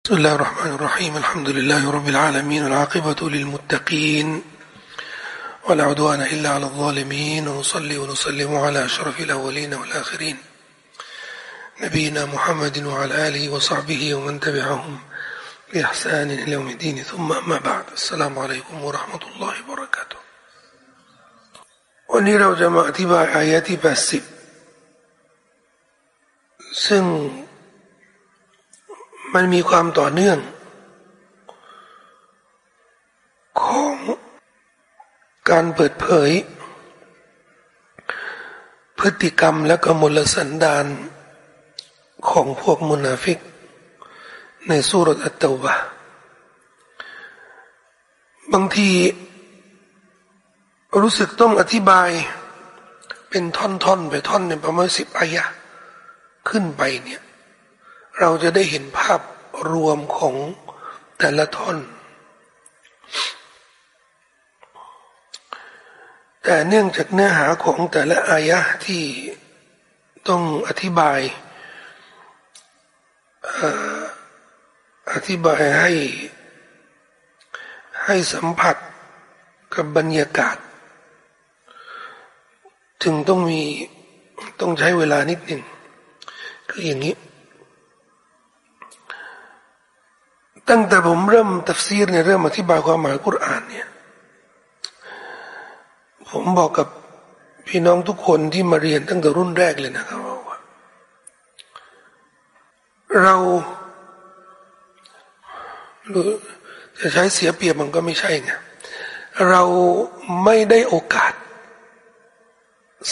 بسم الله الرحمن الرحيم الحمد لله رب العالمين العاقبة للمتقين ولا عدوان إلا على الظالمين ونصلي ونسلم على أشرف الأولين والآخرين نبينا محمد وعلى آله وصحبه ومن تبعهم بإحسان إلى يوم الدين ثم أما بعد السلام عليكم ورحمة الله وبركاته วันนี้เราจะมาอธิบายอายะที่80ซึ่ง มันมีความต่อเนื่อง ของการเปิดเผย พฤติกรรมและกมลสันดานของพวกมุนาฟิก ในสุรอัตตวะบางทีรู้สึกต้องอธิบายเป็นท่อนๆ ไปท่อนในประมาณสิบอายะขึ้นไปเนี่ย เราจะได้เห็นภาพรวมของแต่ละท่อน แต่เนื่องจากเนื้อหาของแต่ละอายะที่ต้องอธิบายอธิบายให้ให้สัมผัสกับบรรยากาศจึงต้องมีต้องใช้เวลานิดหนึ่งคืออย่างนี้ ตั้งแต่ผมเริ่มตัฟซีรเนี่ยเริ่มอธิบายความหมายกุรอานเนี่ยผมบอกกับพี่น้องทุกคนที่มาเรียนตั้งแต่รุ่นแรกเลยนะครับว่าเราจะใช้เสียเปรียบมันก็ไม่ใช่ไงเราไม่ได้โอกาส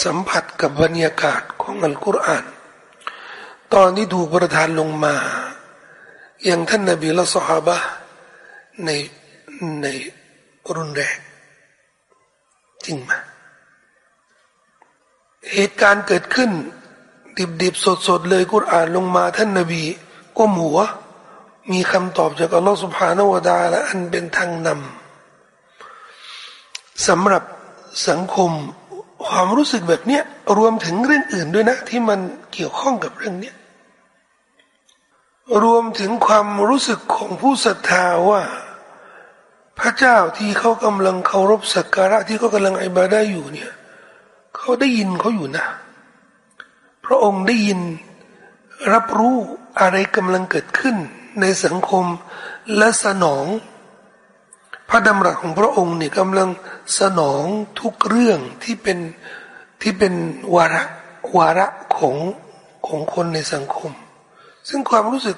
สัมผัสกับบรรยากาศของอัลกุรอาน ตอนที่ถูกประทานลงมา อย่างท่านนบีและสหบะในในรุนแรงจริงไหมเหตุการณ์เกิดขึ้น ดิบๆ สดๆ เลยกุรอานลงมาท่านนบีก้มหัว มีคำตอบจากอัลลอฮฺสุบฮานาวดาและอันเป็นทางนำสำหรับสังคมความรู้สึกแบบเนี้ยรวมถึงเรื่องอื่นด้วยนะ ที่มันเกี่ยวข้องกับเรื่องเนี้ย รวมถึงความรู้สึกของผู้ศรัทธาว่า พระเจ้าที่เขากำลังเคารพสักการะที่เขากำลังอิบาได้อยู่เนี่ยเขาได้ยินเขาอยู่นะ พระองค์ได้ยินรับรู้อะไรกำลังเกิดขึ้นในสังคมและสนอง พระดำรัสของพระองค์เนี่ยกำลังสนองทุกเรื่องที่เป็นที่เป็นวาระวาระของของคนในสังคม ซึ่งความรู้สึก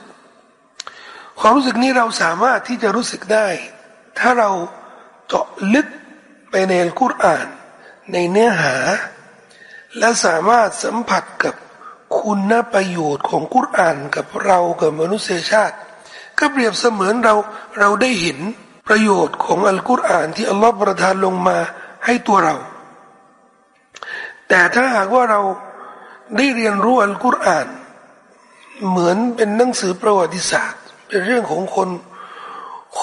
ความรู้สึกนี้เราสามารถที่จะรู้สึกได้ ถ้าเราเจาะลึกไปในอัลกุรอาน ในเนื้อหา และสามารถสัมผัสกับคุณประโยชน์ของกุรอานกับเรากับมนุษยชาติ ก็เปรียบเสมือนเราเราได้เห็นประโยชน์ของอัลกุรอานที่อัลลอฮฺประทานลงมาให้ตัวเรา แต่ถ้าหากว่าเราได้เรียนรู้อัลกุรอาน เหมือนเป็นหนังสือประวัติศาสตร์ เป็นเรื่องของคน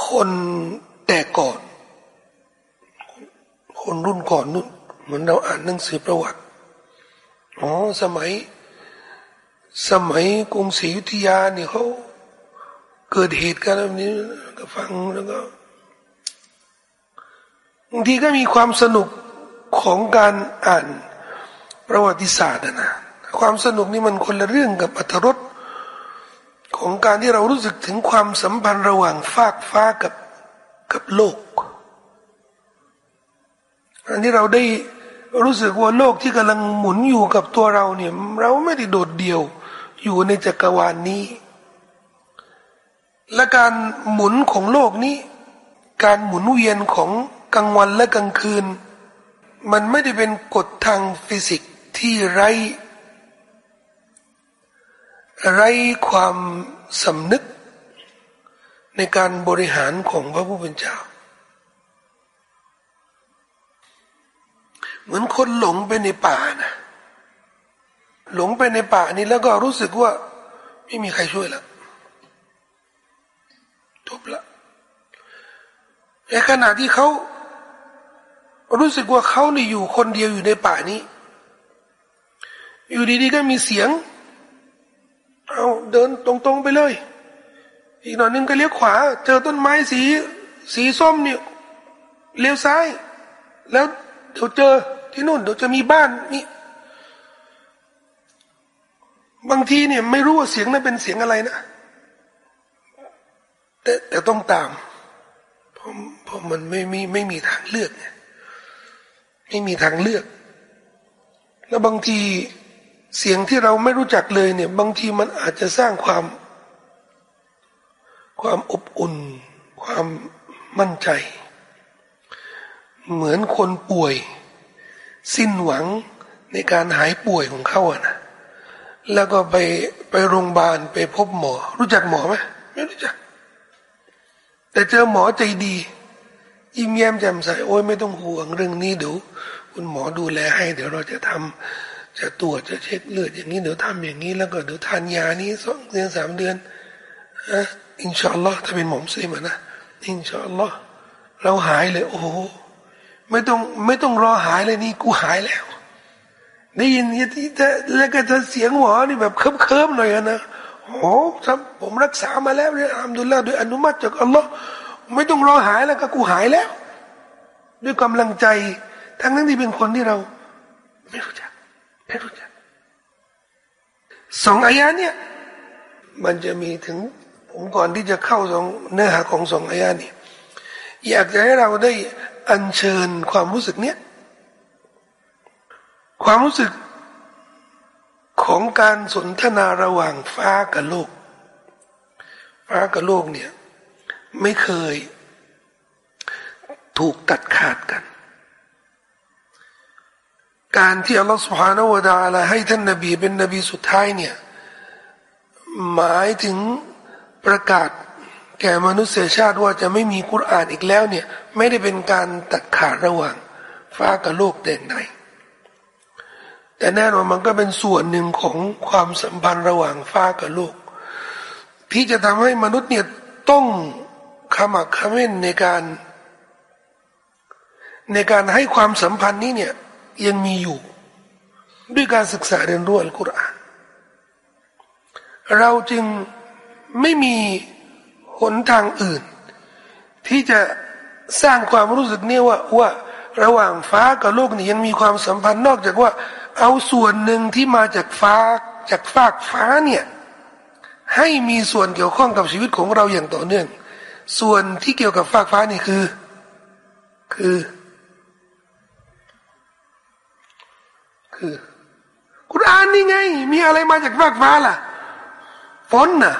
คนแต่ก่อน คนรุ่นก่อนนู่นเหมือนเราอ่านหนังสือประวัติอ๋อสมัย สมัยกรุงศรีอยุธยาเนี่ยเขาเกิดเหตุการณ์แบบนี้ก็ฟังแล้วก็บางทีก็มีความสนุกของการอ่านประวัติศาสตร์นะความสนุกนี่มันคนละเรื่องกับอัธรส ของการที่เรารู้สึกถึงความสัมพันธ์ระหว่างฟากฟ้ากับกับโลก อันที่เราได้รู้สึกว่าโลกที่กำลังหมุนอยู่กับตัวเราเนี่ย เราไม่ได้โดดเดี่ยวอยู่ในจักรวาลนนี้ และการหมุนของโลกนี้ การหมุนเวียนของกลางวันและกลางคืน มันไม่ได้เป็นกฎทางฟิสิกส์ที่ไร้ ไร้ความสำนึกในการบริหารของพระผู้เป็นเจ้า เหมือนคนหลงไปในป่านะหลงไปในป่านี้แล้วก็รู้สึกว่า ไม่มีใครช่วยแล้วจบละในขณะที่เขารู้สึกว่าเขาเนี่อยู่คนเดียวอยู่ในป่านี้ อยู่ดีๆก็มีเสียง เอาเดินตรงๆไปเลย อีกหน่อยนึงก็เลี้ยวขวา เจอต้นไม้สี สีส้มเนี่ยเลี้ยวซ้าย แล้วเดี๋ยวเจอที่นู่นเดี๋ยวจะมีบ้านนี่บางทีเนี่ยไม่รู้ว่าเสียงนั้นเป็นเสียงอะไรนะ แต่แต่ต้องตามเพราะเพราะมันไม่มีไม่มีทางเลือกไงไม่มีทางเลือก แล้วบางที เสียงที่เราไม่รู้จักเลยเนี่ย บางทีมันอาจจะสร้างความ ความอบอุ่น ความมั่นใจ เหมือนคนป่วย สิ้นหวังในการหายป่วยของเขาอะนะแล้วก็ไปไปโรงพยาบาลไปพบหมอ รู้จักหมอไหมไม่รู้จัก แต่เจอหมอใจดียิ้มแย้มแจ่มใสโอ้ยไม่ต้องห่วงเรื่องนี้เดี๋ยวคุณหมอดูแลให้ เดี๋ยวเราจะทำ จะตรวจจะเช็คเลือดอย่างนี้เดี๋ยวทำอย่างนี้แล้วก็เดี๋ยวทานยานี้สองเดือนสามเดือนอะอินชาอัลลอฮ์ถ้าเป็นหมอมซีมานะอินชาอัลลอฮ์เราหายเลย โอ้ไม่ต้องไม่ต้องรอหายเลยนี่กูหายแล้วได้ยินที่แล้วก็จะเสียงหวอนี่แบบเคิมๆหน่อยนะโอ้ผมรักษามาแล้วเนี่ยอัมดุลละด้วยอนุมัติจากอัลลอฮ์ไม่ต้องรอหายแล้วก็กูหายแล้ว ด้วยกำลังใจ ทั้งนั้นที่เป็นคนที่เรา ไม่รู้จัก ไม่รู้จักสองอายะเนี่ยมันจะมีถึงผมก่อนที่จะเข้าสองเนื้อหาของสองอายะนี่อยากจะให้เราได้อัญเชิญความรู้สึกเนี้ยความรู้สึกของการสนทนาระหว่างฟ้ากับโลก ฟ้ากับโลกเนี่ย ไม่เคย ถูกตัดขาดกัน การที่อัลลอฮฺสุฮานวะดาลาให้ท่านนบีเป็นนบีสุดท้ายเนี่ยหมายถึงประกาศแก่มนุษยชาติว่าจะไม่มีกุรอานอีกแล้วเนี่ยไม่ได้เป็นการตัดขาดระหว่างฟ้ากับโลกแต่ไหน แต่แน่นอนมันก็เป็นส่วนหนึ่งของความสัมพันธ์ระหว่างฟ้ากับโลก ที่จะทำให้มนุษย์เนี่ยต้องขมักขม้นในการ ในการให้ความสัมพันธ์นี้เนี่ย ยังมีอยู่ ด้วยการศึกษาเรียนรู้อัลกุรอานเราจึงไม่มีหนทางอื่น ที่จะสร้างความรู้สึกนี่ยว่าว่าระหว่างฟ้ากับโลกนี่ยังมีความสัมพันธ์นอกจากว่า เอาส่วนหนึ่งที่มาจากฟ้าจากฟากฟ้าเนี่ยให้มีส่วนเกี่ยวข้องกับชีวิตของเราอย่างต่อเนื่อง ส่วนที่เกี่ยวกับฟากฟ้านี่คือ คือ คือกุรอานนี่ไง มีอะไรมาจากฟากฟ้าล่ะฝนน่ะ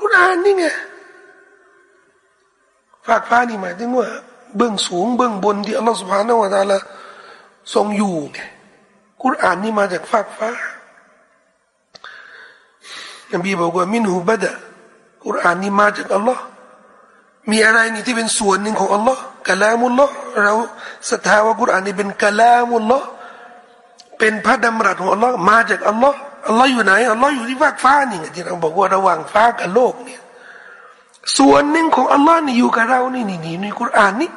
กุรอานนี่ไงฟากฟ้านี่หมายถึงว่า เบื้องสูงเบื้องบนที่อัลลอฮฺสุบฮานาวะตาละทรงอยู่ไงกุรอานนี่มาจากฟากฟ้านบีบอกว่ามินหูบดะกุรอานนี่มาจากอัลลอฮ์มีอะไรนี่ที่เป็นส่วนหนึ่งของอัลลอฮ์กะลามุลลอฮ์เราศรัทธาว่ากุรอานนี่เป็นกะลามุลลอฮ์ เป็นพระดำรัสของอัลลอฮ์มาจากอัลลอฮ์อัลลอฮ์อยู่ไหนอัลลอฮ์อยู่ที่ฟากฟ้านี่ที่เราบอกว่าระหว่างฟ้ากับโลกเนี่ยส่วนหนึ่งของอัลลอฮ์นี่อยู่กับเรานี่นี่นี่ในกุรานนี่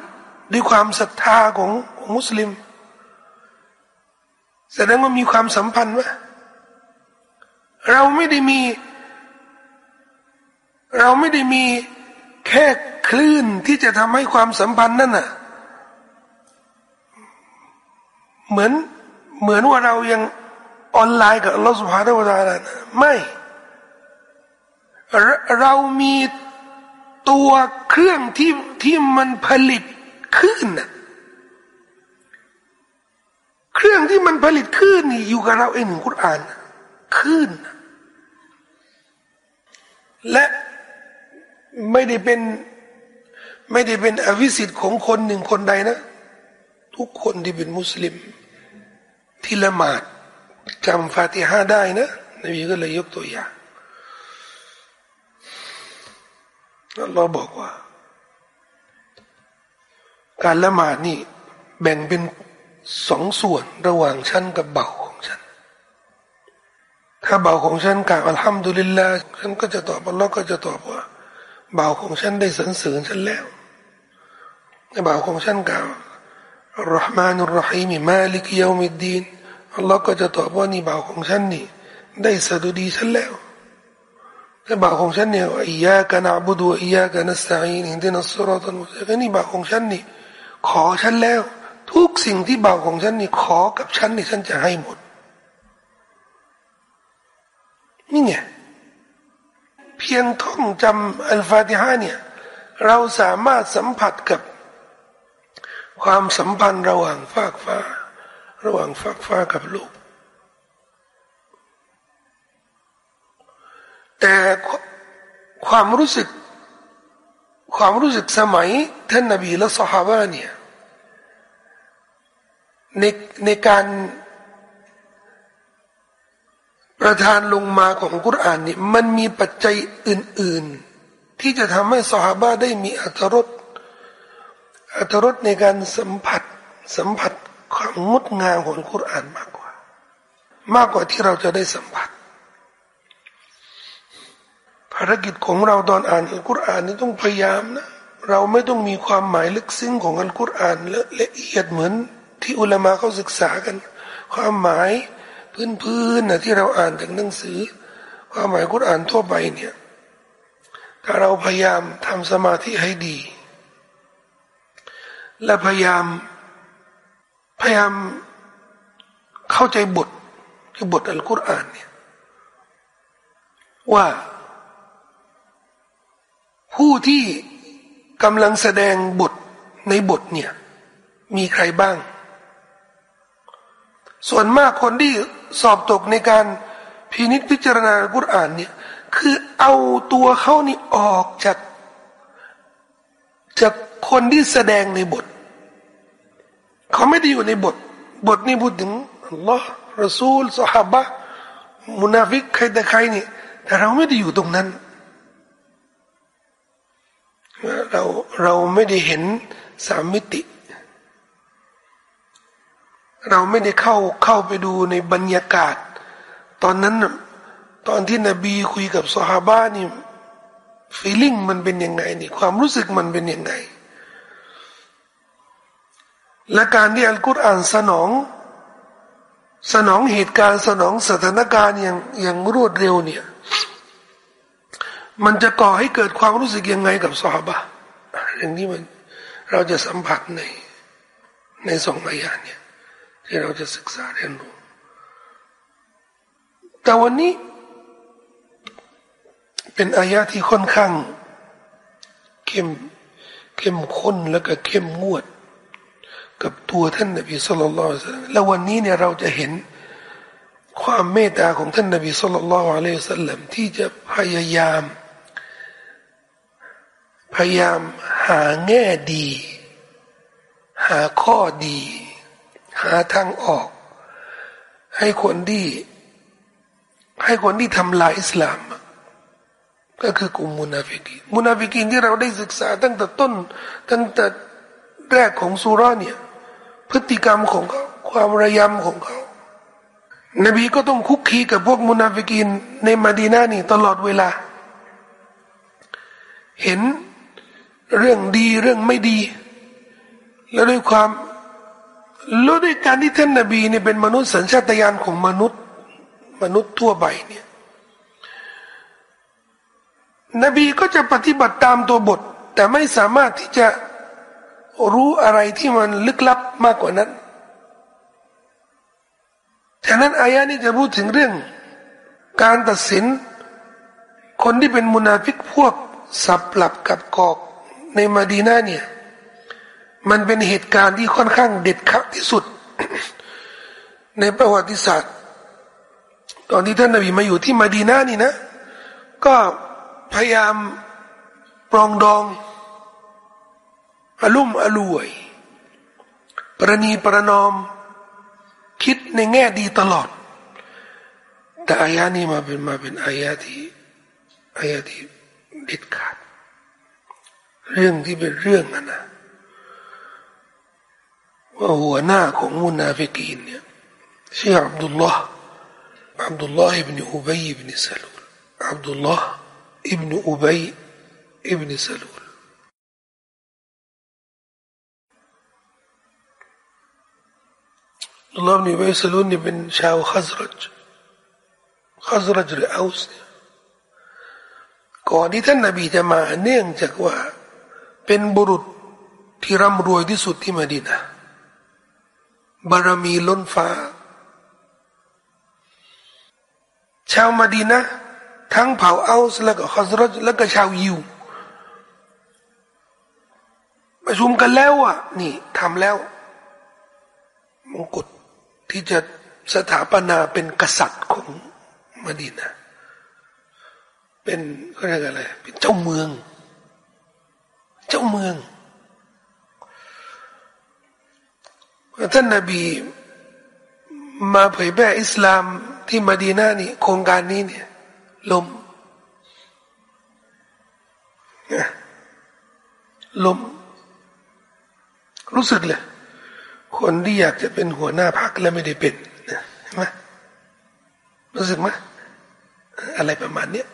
ด้วยความศรัทธาของของมุสลิม แสดงว่ามีความสัมพันธ์ว่าเราไม่ได้มี เราไม่ได้มีแค่คลื่นที่จะทำให้ความสัมพันธ์นั่นน่ะ เหมือน เหมือนว่าเรายังออนไลน์กับอัลลอฮฺสุบฮานาอูตาลาไม่ เรามีตัวเครื่องที่ที่มันผลิตคลื่นนะเครื่องที่มันผลิตคลื่นนี่อยู่กับเราเองหนึ่งกุรอานคลื่นและไม่ได้เป็นไม่ได้เป็นอวิสิทธิ์ของคนหนึ่งคนใดนะ ทุกคนที่เป็นมุสลิม ที่ละหมาดจำฟาติฮาได้นะนบีก็เลยยกตัวอย่างเราบอกว่า การละหมาดนี่แบ่งเป็นสองส่วนระหว่างฉันกับเบาของฉัน ถ้าเบาของฉันกล่าวอัลฮัมดุลิลลาฉันก็จะตอบอัลลอฮ์ก็จะตอบว่าเบาของฉันได้สรรเสริญฉันแล้วเบาของฉันกล่าว อัลลอฮ์มานุรหีมีมาลิกยามิดดีนอัลลอฮ์ก็จะตอบว่านี่เบาของฉันนี่ ได้สดุดีฉันแล้วและบ่าวของฉันเนี่ยอียากันอับุดูอียากันนัสตัยนอินเดนัสรอตันมุสลิมนี่บ่าวของฉันนี่ ขอฉันแล้ว ทุกสิ่งที่บ่าวของฉันนี่ขอกับฉันนี่ฉันจะให้หมดนี่ไงเพียงท่องจำอัลฟาติฮาเนี่ย เราสามารถสัมผัสกับ ความสัมพันธ์ระหว่างฟากฟ้า ระหว่างฟากฟ้ากับลูกแต่ความรู้สึก ความรู้สึกสมัยท่านนบีและสหายเนี่ยในในการประทานลงมาของกุรอานนี่มันมีปัจจัยอื่น ๆ ที่จะทำให้สหาาได้มีอัตรส อัตรสในการสัมผัสสัมผัสความงดงามของกุรอานมากกว่า มากกว่าที่เราจะได้สัมผัส ภารกิจของเราตอนอ่านอัลกุรอานนี่ต้องพยายามนะเราไม่ต้องมีความหมายลึกซึ้งของอัลกุรอานละเอียดเหมือนที่อุลามะเขาศึกษากัน ความหมายพื้นๆนะที่เราอ่านจากหนังสือ ความหมายกุรอานทั่วไปเนี่ยถ้าเราพยายามทำสมาธิให้ดี และพยายาม พยายามเข้าใจบทที่บทอัลกุรอานเนี่ยว่า ผู้ที่กำลังแสดงบทในบทเนี่ย มีใครบ้าง ส่วนมากคนที่สอบตกในการพินิจพิจารณากุรอานเนี่ย คือเอาตัวเขานี่ออกจากจาก คนที่แสดงในบท เขาไม่ได้อยู่ในบท บทนี้พูดถึงอัลลอฮ์รอซูลสหบะมุนาฟิกใครแต่ใครนี่แต่เราไม่ได้อยู่ตรงนั้น เราเราไม่ได้เห็นสามมิติ เราไม่ได้เข้าเข้าไปดูในบรรยากาศ ตอนนั้น ตอนที่นบีคุยกับสฮาบานี่ฟีลิ่งมันเป็นยังไงนี่ความรู้สึกมันเป็นยังไง และการที่อัลกุรอานสนอง สนองเหตุการณ์สนองสถานการณ์อย่างอย่างรวดเร็วเนี่ย มันจะก่อให้เกิดความรู้สึกยังไงกับสฮาบะอย่างนี้มันเราจะสัมผัสในในสองอายาเนี่ยที่เราจะศึกษาเรียนรู้ แต่วันนี้ เป็นอายะที่ค่อนข้าง เข้มเข้มข้นแล้วก็เข้มงวด กับตัวท่านนบีสุลต่านแล้ววันนี้เนี่ยเราจะเห็นความเมตตาของท่านนบีสุลต่านอะลัยสัลลัมที่จะพยายาม พยายามหาแง่ดี หาข้อดี หาทางออก ให้คนที่ให้คนที่ทำลายอิสลาม ก็คือกลุ่มมุนาฟิกีมุนาฟิกีที่เราได้ศึกษาตั้งแต่ต้น ตั้งแต่แรกของสุราเนี่ย พฤติกรรมของเขาความระยำของเขา นบีก็ต้องคุกคีกับพวกมุนาฟิกีนในมาดีนานี่ตลอดเวลา เห็นเรื่องดีเรื่องไม่ดี แล้วด้วยความแล้วด้วยการที่ท่านนบีเนี่ยเป็นมนุษย์สัญชาตญาณของมนุษย์ มนุษย์ทั่วไปเนี่ย นบีก็จะปฏิบัติตามตัวบท แต่ไม่สามารถที่จะ รู้อะไรที่มันลึกลับมากกว่านั้นฉะนั้นอายะนี้จะพูดถึงเรื่อง การตัดสิน คนที่เป็นมุนาฟิกพวกสับหลับกับกอกในมาดีนาเนี่ยมันเป็นเหตุการณ์ที่ค่อนข้างเด็ดขาดที่สุด ในประวัติศาสตร์ ตอนที่ท่านนบีมาอยู่ที่มาดีนานี่นะ ก็พยายามปรองดอง อลุ่มอลวย ประนีประนอม คิดในแง่ดีตลอด แต่อายานี้มาเป็นมาเป็นอายาที่อายาที่เด็ดขาด เรื่องที่เป็นเรื่องนะนะว่าหัวหน้าของมุนาฟิกีนเนี่ยชื่ออับดุลลอฮ์อับดุลลอฮ์อิบนอุบัยอิบนซาลูลอับดุลลอฮ์อิบนอุบัยอิบนซาลูล อัลลอฮ์นอุบัยซาลูลนี่เป็นชาวขัซรัจขัซรัจหรืออัลส์เนี่ยก่อนที่ท่านนาบีจะมาเนื่องจากว่า เป็นบุรุษที่ร่ำรวยที่สุดที่มาดินะบารมีล้นฟ้า ชาวมาดีนะทั้งเผ่าอัลสและก็คอสรจและก็ชาวยิวประชุมกันแล้วอะ นี่ทำแล้วมงกุฎ ที่จะสถาปนาเป็นกษัตริย์ของมดีนะเป็นเขาเรียกอะไรเป็นเจ้าเมือง เจ้าเมืองท่านนาบีมาเผยแพร่อิสลามที่มาดีนานี่โครงการนี้เนี่ยลมลมรู้สึกเลย คนที่อยากจะเป็นหัวหน้าพรรคแล้วไม่ได้เป็นนะเห็นไหมรู้สึกไหมอะไรประมาณเนี้ย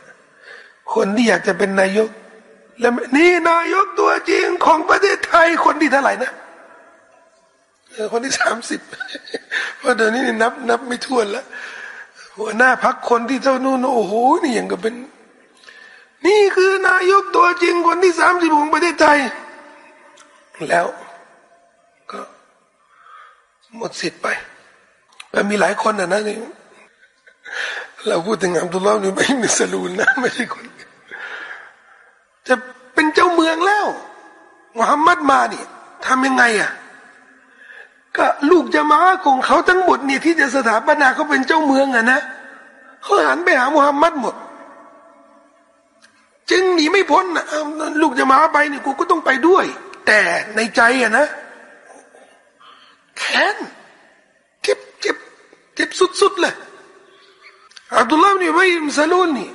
คนที่อยากจะเป็นนายก แล้วนี่นายกตัวจริงของประเทศไทยคนที่เท่าไหร่นะคนที่สามสิบเพราะเดี๋ยวนี้นับนับไม่ถ้วนแล้วหัวหน้าพักคนที่เจ้านู่นโอ้โหนี่ยังก็เป็น นี่คือนายกตัวจริงคนที่สามสิบของประเทศไทย แล้ว หมดสิทธิ์ไปแต่มีหลายคนนะนะนี่เราพูดถึงอับดุลลาห์นี่ไม่มีสลูนนะไม่ใช่คน จะเป็นเจ้าเมืองแล้วมุฮัมมัดมานี่ทำยังไงอะก็ลูกจะมาของเขาทั้งหมดเนี่ยที่จะสถาปนาเขาเป็นเจ้าเมืองอะนะเขาหันไปหามุฮัมมัดหมด จึงหนีไม่พ้นนะลูกจะมาไปเนี่ยกูก็ต้องไปด้วย แต่ในใจอะนะ แค้นเจ็บเจ็บเจ็บสุดๆเลยอับดุลลาห์นี่ไม่มซาลูนนี่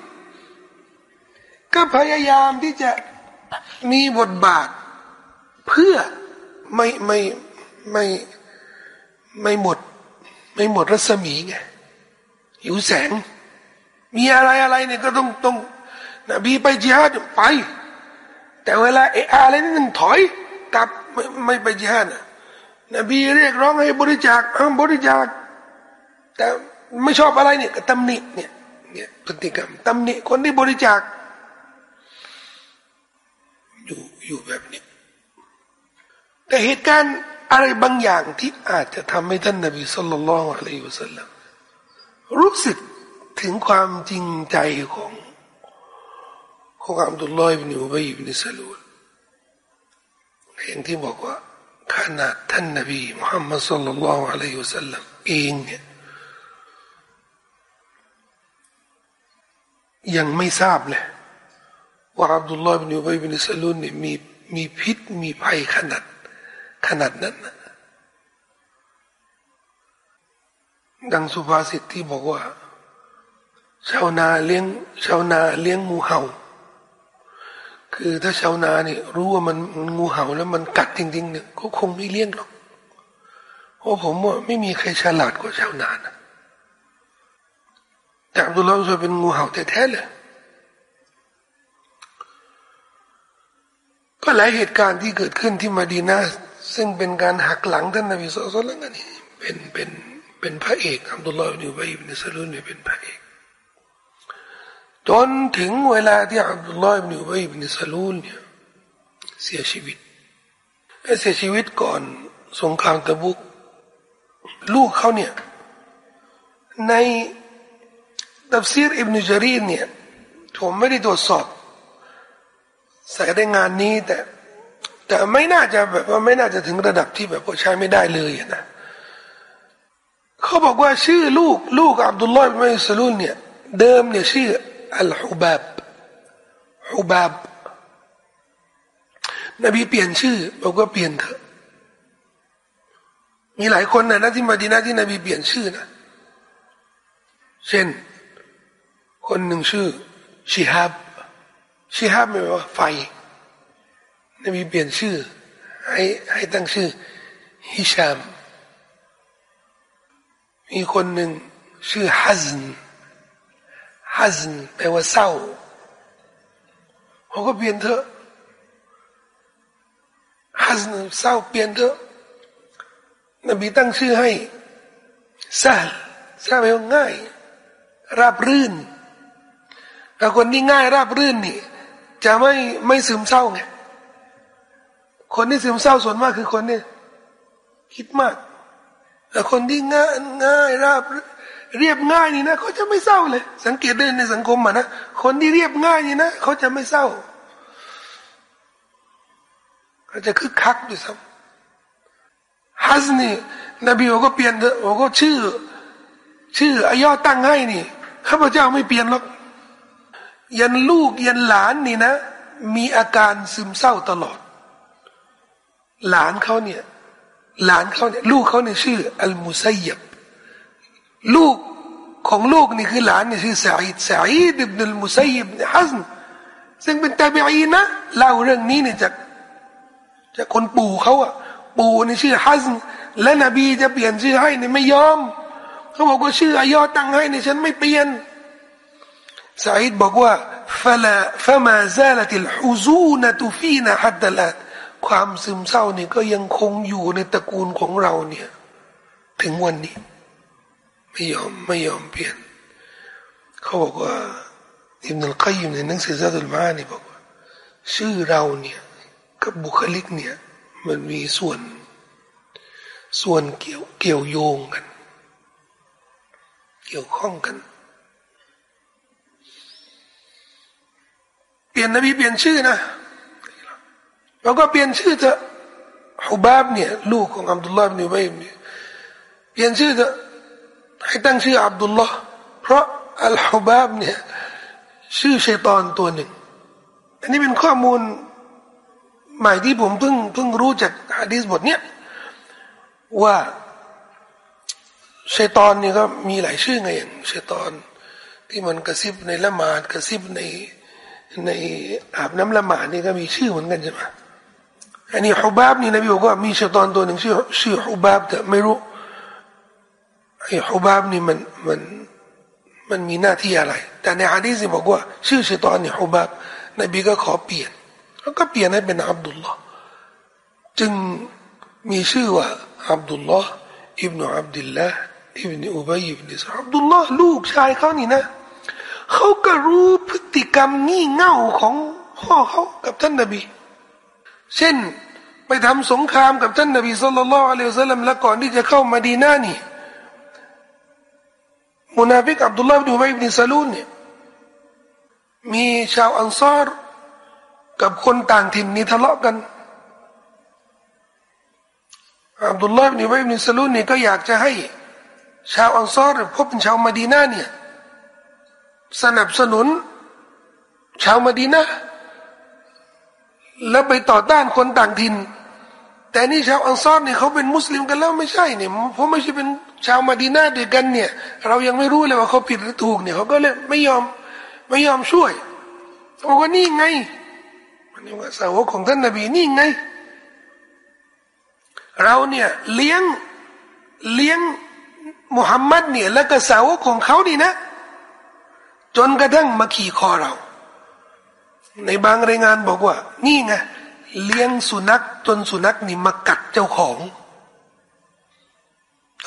ก็พยายามที่จะมีบทบาท เพื่อไม่ไม่ไม่ไม่หมด ไม่หมดรัศมีไงหิวแสง มีอะไรอะไรเนี่ยก็ต้องต้องนบีไปจิฮาดไป แต่เวลาเออะไรนี่มันถอยกลับไม่ไม่ไปจิฮาด นบีเรียกร้องให้บริจาคบริจาค แต่ไม่ชอบอะไรเนี่ยก็ตำหนิเนี่ยเนี่ยพฤติกรรมตำหนิคนที่บริจาค อยู่อยู่แบบนี้ แต่เหตุการณ์อะไรบางอย่างที่อาจจะทำให้ท่านนบีสุลต่านละอะลัยฮุสลามรู้สึกถึงความจริงใจของของอับดุลลอฮ์บินอุบัยบินซาลูลอย่างที่บอกว่า ขนาดท่านนบีมุฮัมมัดสุลลัลลอฮุอะลัยฮิวสัลลัมเองเนี่ยยังไม่ทราบเลยว่าอับดุลลอฮ์บินอุบัยบินซาลูลเนี่ยมีมีพิษมีภัยขนาดขนาดนั้นนะดังสุภาษิตที่บอกว่า ชาวนาเลี้ยงชาวนาเลี้ยงงูเห่า คือถ้าชาวนาเนี่ยรู้ว่ามันงูเห่าแล้วมันกัดจริงๆเนี่ยก็คงไม่เลี้ยงหรอกเพราะผมว่าไม่มีใครฉลาดกว่าชาวนานะแต่อับดุลลาห์จะเป็นงูเห่าแท้ๆเลยก็หลายเหตุการณ์ที่เกิดขึ้นที่มาดีนาซึ่งเป็นการหักหลังท่านนบีสุลต่านนี่เป็นเป็นเป็นพระเอกอับดุลลาห์บินอุบัยบินซาลูนเนี่ยเป็นพระเอก จนถึงเวลาที่อับดุลลาห์บินอุบัยบินซาลูนเนี่ยเสียชีวิตเสียชีวิตก่อนสงครามตะบุก ลูกเขาเนี่ยในตัฟซีรอิบนุจารีนเนี่ยผมไม่ได้ตรวจสอบใส่ได้งานนี้แต่ แต่ไม่น่าจะแบบว่าไม่น่าจะถึงระดับที่แบบว่าใช้ไม่ได้เลยนะเขาบอกว่าชื่อลูกลูกอับดุลลอฮ์บินสลุนเนี่ยเดิมเนี่ยชื่อ อัลฮุบาบฮุบาบนบีเปลี่ยนชื่อบอกว่าเปลี่ยนเถอะมีหลายคนนะนะที่มาดีนะที่นบีเปลี่ยนชื่อนะ เช่น คนหนึ่งชื่อชิฮับชิฮับหมายว่าไฟนบีเปลี่ยนชื่อ ให้ให้ตั้งชื่อฮิชาม มีคนหนึ่งชื่อฮัซน ฮัซนแปลว่าเศร้าเขาก็เปลี่ยนเถอะฮัซนเศร้าเปลี่ยนเถอะนบีตั้งชื่อให้ซาลซาแปลว่าง่าย ราบรื่นแต่คนที่ง่ายราบรื่นนี่ จะไม่ไม่ซึมเศร้าไงคนที่ซึมเศร้าส่วนมากคือคนนี่คิดมาก แต่คนที่ง่ายง่ายราบ เรียบง่ายนี่นะเขาจะไม่เศร้าเลย สังเกตได้ในสังคมอะนะคนที่เรียบง่ายนี่นะเขาจะไม่เศร้าเขาจะคึกคักด้วยซ้ำฮัสนี่นบีบอกก็เปลี่ยนเถอะบอกก็ชื่อ ชื่ออายอตั้งให้นี่ข้าพเจ้าไม่เปลี่ยนหรอกยันลูกยันหลานนี่นะ มีอาการซึมเศร้าตลอด หลานเขาเนี่ย หลานเขาเนี่ย ลูกเขาเนี่ยชื่อ อัลมุซัยบ ลูกของลูกนี่คือหลานนี่คือสาอิดสาอิดอิบนุลมุซัยบฮัซนซึ่งเป็นตาบีอีนะเล่าเรื่องนี้เนี่ยจากจากคนปู่เขาอะปู่นี่ชื่อฮัซนและนบีจะเปลี่ยนชื่อให้นี่ไม่ยอมเขาบอกว่าชื่ออายอตั้งให้นี่ฉันไม่เปลี่ยนสาอิดบอกว่าฟะละฟะมาซาลติลฮุซูนตุฟีนะฮัดดลัดความซึมเศร้านี่ก็ยังคงอยู่ในตระกูลของเราเนี่ย ถึงวันนี้ ไม่ยอมไม่ยอมเปลี่ยน เขาบอกว่าอิบนุลกัยมในหนังสือซาดุลมานี่บอกว่า ชื่อเราเนี่ยกับบุคลิกเนี่ย มันมีส่วน ส่วนเกี่ยวเกี่ยวโยงกัน เกี่ยวข้องกัน เปลี่ยนนบีเปลี่ยนชื่อนะเราก็เปลี่ยนชื่อเถอะฮุบาบเนี่ย ลูกของอับดุลลาห์บินอุบัยเนี่ยเปลี่ยนชื่อเถอะ ให้ตั้งชื่ออับดุลลาห์เพราะอัลฮุบาบเนี่ยชื่อชัยตอนตัวหนึ่ง อันนี้เป็นข้อมูลใหม่ที่ผมเพิ่งเพิ่งรู้จากฮะดีษบทเนี้ยว่าชัยตอนนี่ก็มีหลายชื่อไงอย่างชัยตอน ที่มันกระซิบในละหมาดกระซิบในในอาบน้ำละหมาดนี่ก็มีชื่อเหมือนกันใช่ไหมอันนี้ฮุบาบนี่นบีบอกว่ามีชัยตอนตัวหนึ่งชื่อชื่อฮุบาบแต่ไม่รู้ ไอ้ฮุบาบนี่มันมันมันมีหน้าที่อะไร แต่ในฮะดีษบอกว่า ชื่อชัยตอนนี่ฮุบาบนบีก็ขอเปลี่ยนแล้วก็เปลี่ยนให้เป็นอับดุลลอฮ์จึงมีชื่อว่าอับดุลลอฮ์อิบนุอับดุลลาห์อิบนุอุบัยอิบนุอับดุลลอฮ์ลูกชายเขานี่นะเขาก็รู้พฤติกรรมงี่เง่าของพ่อเขากับท่านนบี เช่นไปทำสงครามกับท่านนบีสุลต่านละอัลลอฮฺสัลลัมแล้วก่อนที่จะเข้ามาดีนานี่ มุนาฟิกอับดุลลาห์บินอุบัยบินสะลูลเนี่ยมีชาวอันซอรกับคนต่างถิ่นนี่ทะเลาะกันอับดุลลาห์บินอุบัยบินสะลูลเนี่ยก็อยากจะให้ ชาวอันซอรพบเป็นชาวมาดีนาเนี่ยสนับสนุน ชาวมาดีนาแล้วไปต่อต้านคนต่างถิ่น แต่นี่ชาวอังซอรเนี่ยเขาเป็นมุสลิมกันแล้วไม่ใช่เนี่ยเพราะไม่ใช่เป็น ชาวมาดีนาด้วยกันเนี่ย เรายังไม่รู้เลยว่าเขาผิดหรือถูกเนี่ยเขาก็เลยไม่ยอมไม่ยอมช่วยบอกว่านี่ไงมันนี่ว่าสาวกของท่านนบีนี่ไง เราเนี่ยเลี้ยงเลี้ยงมุฮัมมัดเนี่ย แล้วก็สาวกของเขาดีนะ จนกระทั่งมาขี่คอเรา ในบางรายงานบอกว่า นี่ไงเลี้ยงสุนัขจนสุนัขนี่มากัดเจ้าของ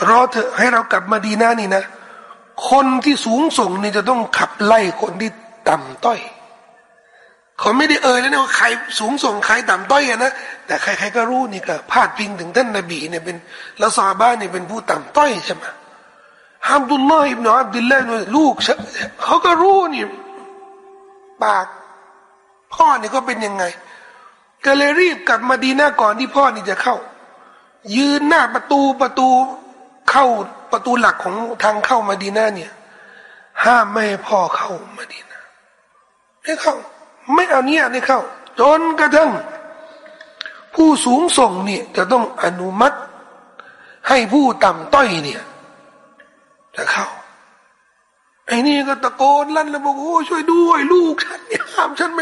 รอเถอะให้เรากลับมาดีหน้านี่นะ คนที่สูงส่งนี่จะต้องขับไล่คนที่ต่ำต้อยเขาไม่ได้เอ่ยแล้วนะว่าใครสูงส่งใครต่ำต้อยอนะแต่ใครๆก็รู้นี่ก็พาดพิงถึงท่านนบีเนี่ยเป็นละซาบ้านเนี่ยเป็นผู้ต่ำต้อยใช่ไหมฮัมดุลลอฮ์อิบนาอับดุลลาห์ลูกเขาก็รู้นี่ปาก พ่อเนี่ยก็เป็นยังไง ก็เลยรีบกลับมาดีหน้าก่อนที่พ่อนี่จะเข้า ยืนหน้าประตูประตู เข้าประตูหลักของทางเข้ามาดีนาเนี่ย ห้ามไม่ให้พ่อเข้ามาดีนาไม่เข้า ไม่เอาเนี่ยไม่เข้า จนกระทั่งผู้สูงส่งเนี่ยจะต้องอนุมัติ ให้ผู้ต่ำต้อยเนี่ยจะเข้าไอ้นี่ก็ตะโกนลั่นแล้วบอกโอ้ช่วยด้วย ลูกฉันเนี่ยห้ามฉันไหม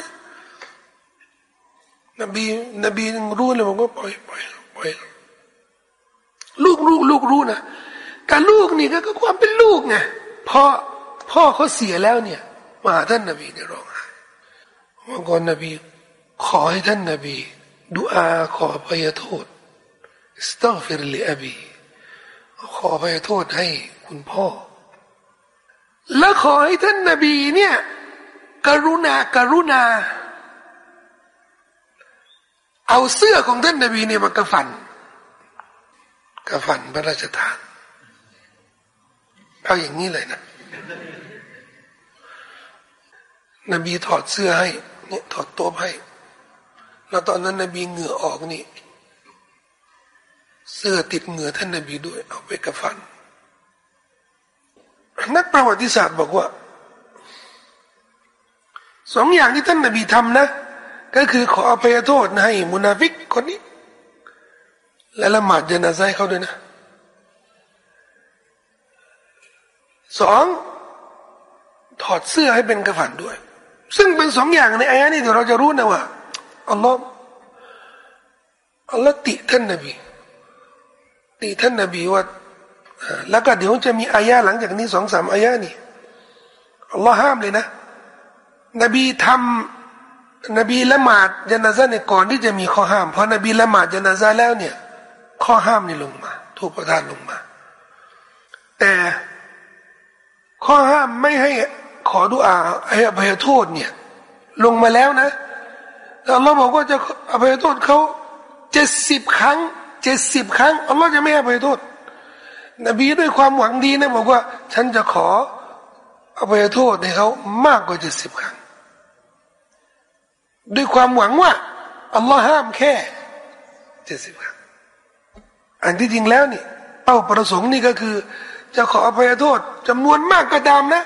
นบีนบีรู้เลยบอกว่าปล่อยปล่อยปล่อย ลูกลูกลูกรู้นะแต่ลูกนี่ก็ความเป็นลูกไงพ่อพ่อเขาเสียแล้วเนี่ย มาท่านนบีเนี่ยร้องไห้ว่าก่อนนบี ขอให้ท่านนบีดูอาขอพยโทษสตัฟิรลีอบีขอพยโทษให้คุณพ่อ และขอให้ท่านนบีเนี่ยกรุณากรุณา เอาเสื้อของท่านนบีเนี่ยมากระฝัน กระฝันพระราชทานเอาอย่างนี้เลยนะ นบีถอดเสื้อให้เนี่ยถอดตัวให้ แล้วตอนนั้นนบีเหงื่อออกนี่ เสื้อติดเหงื่อท่านนบีด้วย เอาไปกระฟัน นักประวัติศาสตร์บอกว่าสองอย่างที่ท่านนบีทำนะ ก็คือขออภัยโทษให้มุนาฟิกคนนี้ และละหมาดจนาซให้เขาด้วยนะสองถอดเสื้อให้เป็นกระฝันด้วย ซึ่งเป็นสองอย่างในอายะนี้เดี๋ยวเราจะรู้นะว่าอัลลอฮ์อัลลอฮ์ติท่านนบีติท่านนบีว่าแล้วก็เดี๋ยวจะมีอายะหลังจากนี้สองสามอายะนี่อัลลอฮ์ห้ามเลยนะ นบีทำนบีละหมาดจนาซาเนี่ยก่อนที่จะมีข้อห้าม เพราะนบีละหมาดจนาซาแล้วเนี่ย ข้อห้ามนี่ลงมา ถูกประทานลงมา แต่ข้อห้ามไม่ให้ขอดุอาให้อภัยโทษเนี่ย ลงมาแล้วนะอัลลอฮ์บอกว่าจะอภัยโทษเขาเจ็ดสิบครั้งเจ็ดสิบครั้งอัลลอฮ์จะไม่อภัยโทษ นบีด้วยความหวังดีนะบอกว่า ฉันจะขออภัยโทษให้เขามากกว่าเจ็ดสิบครั้ง ด้วยความหวังว่าอัลลอฮ์ห้ามแค่เจ็ดสิบครั้ง อันที่จริงแล้วนี่เป้าประสงค์นี่ก็คือ จะขออภัยโทษจำนวนมากก็ตามนะ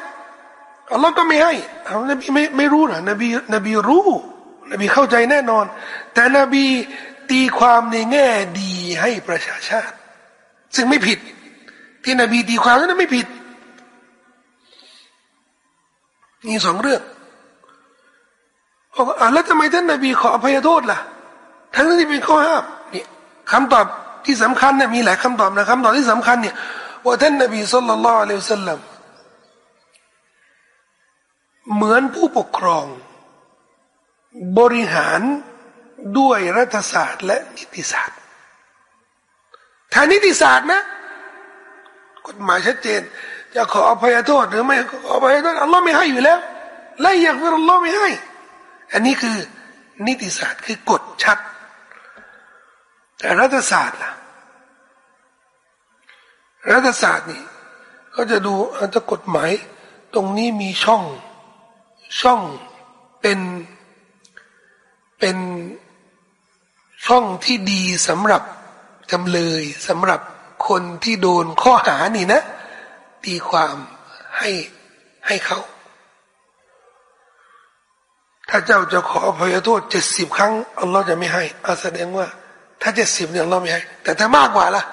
อัลลอฮ์ก็ไม่ให้เอานบีไม่ไม่รู้หรอนบีนบีรู้ นบีเข้าใจแน่นอน แต่นบีตีความในแง่ดีให้ประชาชาติ ซึ่งไม่ผิด ที่นบีตีความนั้นไม่ผิด มีสองเรื่องบอกอ่าแล้วทำไมท่านนบีขออภัยโทษล่ะ ทั้งที่เป็นข้อห้ามนี่คำตอบ ที่สำคัญเนี่ยมีหลายคำตอบนะคำตอบที่สำคัญเนี่ยว่าท่านนบีสุลต่านละอัลลอฮฺสัลลัมเหมือนผู้ปกครอง บริหารด้วยรัฐศาสตร์และนิติศาสตร์ทางนิติศาสตร์นะ กฎหมายชัดเจน จะขออภัยโทษหรือไม่ขออภัยโทษอัลลอฮ์ไม่ให้อยู่แล้วไล่อยากฟิรอัลลอฮ์ไม่ให้ อันนี้คือนิติศาสตร์คือกฎชัด แต่รัฐศาสตร์ล่ะ รัฐศาสตร์นี่ก็จะดูอันจะกฎหมาย ตรงนี้มีช่องช่องเป็นเป็นช่องที่ดีสำหรับจำเลยสำหรับคนที่โดนข้อหานี่นะตีความให้ให้เขา ถ้าเจ้าจะขออภัยโทษเจ็ดสิบครั้ง อัลลอฮ์จะไม่ให้อาแสดงว่า ถ้าเจ็ดสิบเนี่ยอัลลอฮ์ไม่ให้ แต่ถ้ามากกว่าล่ะ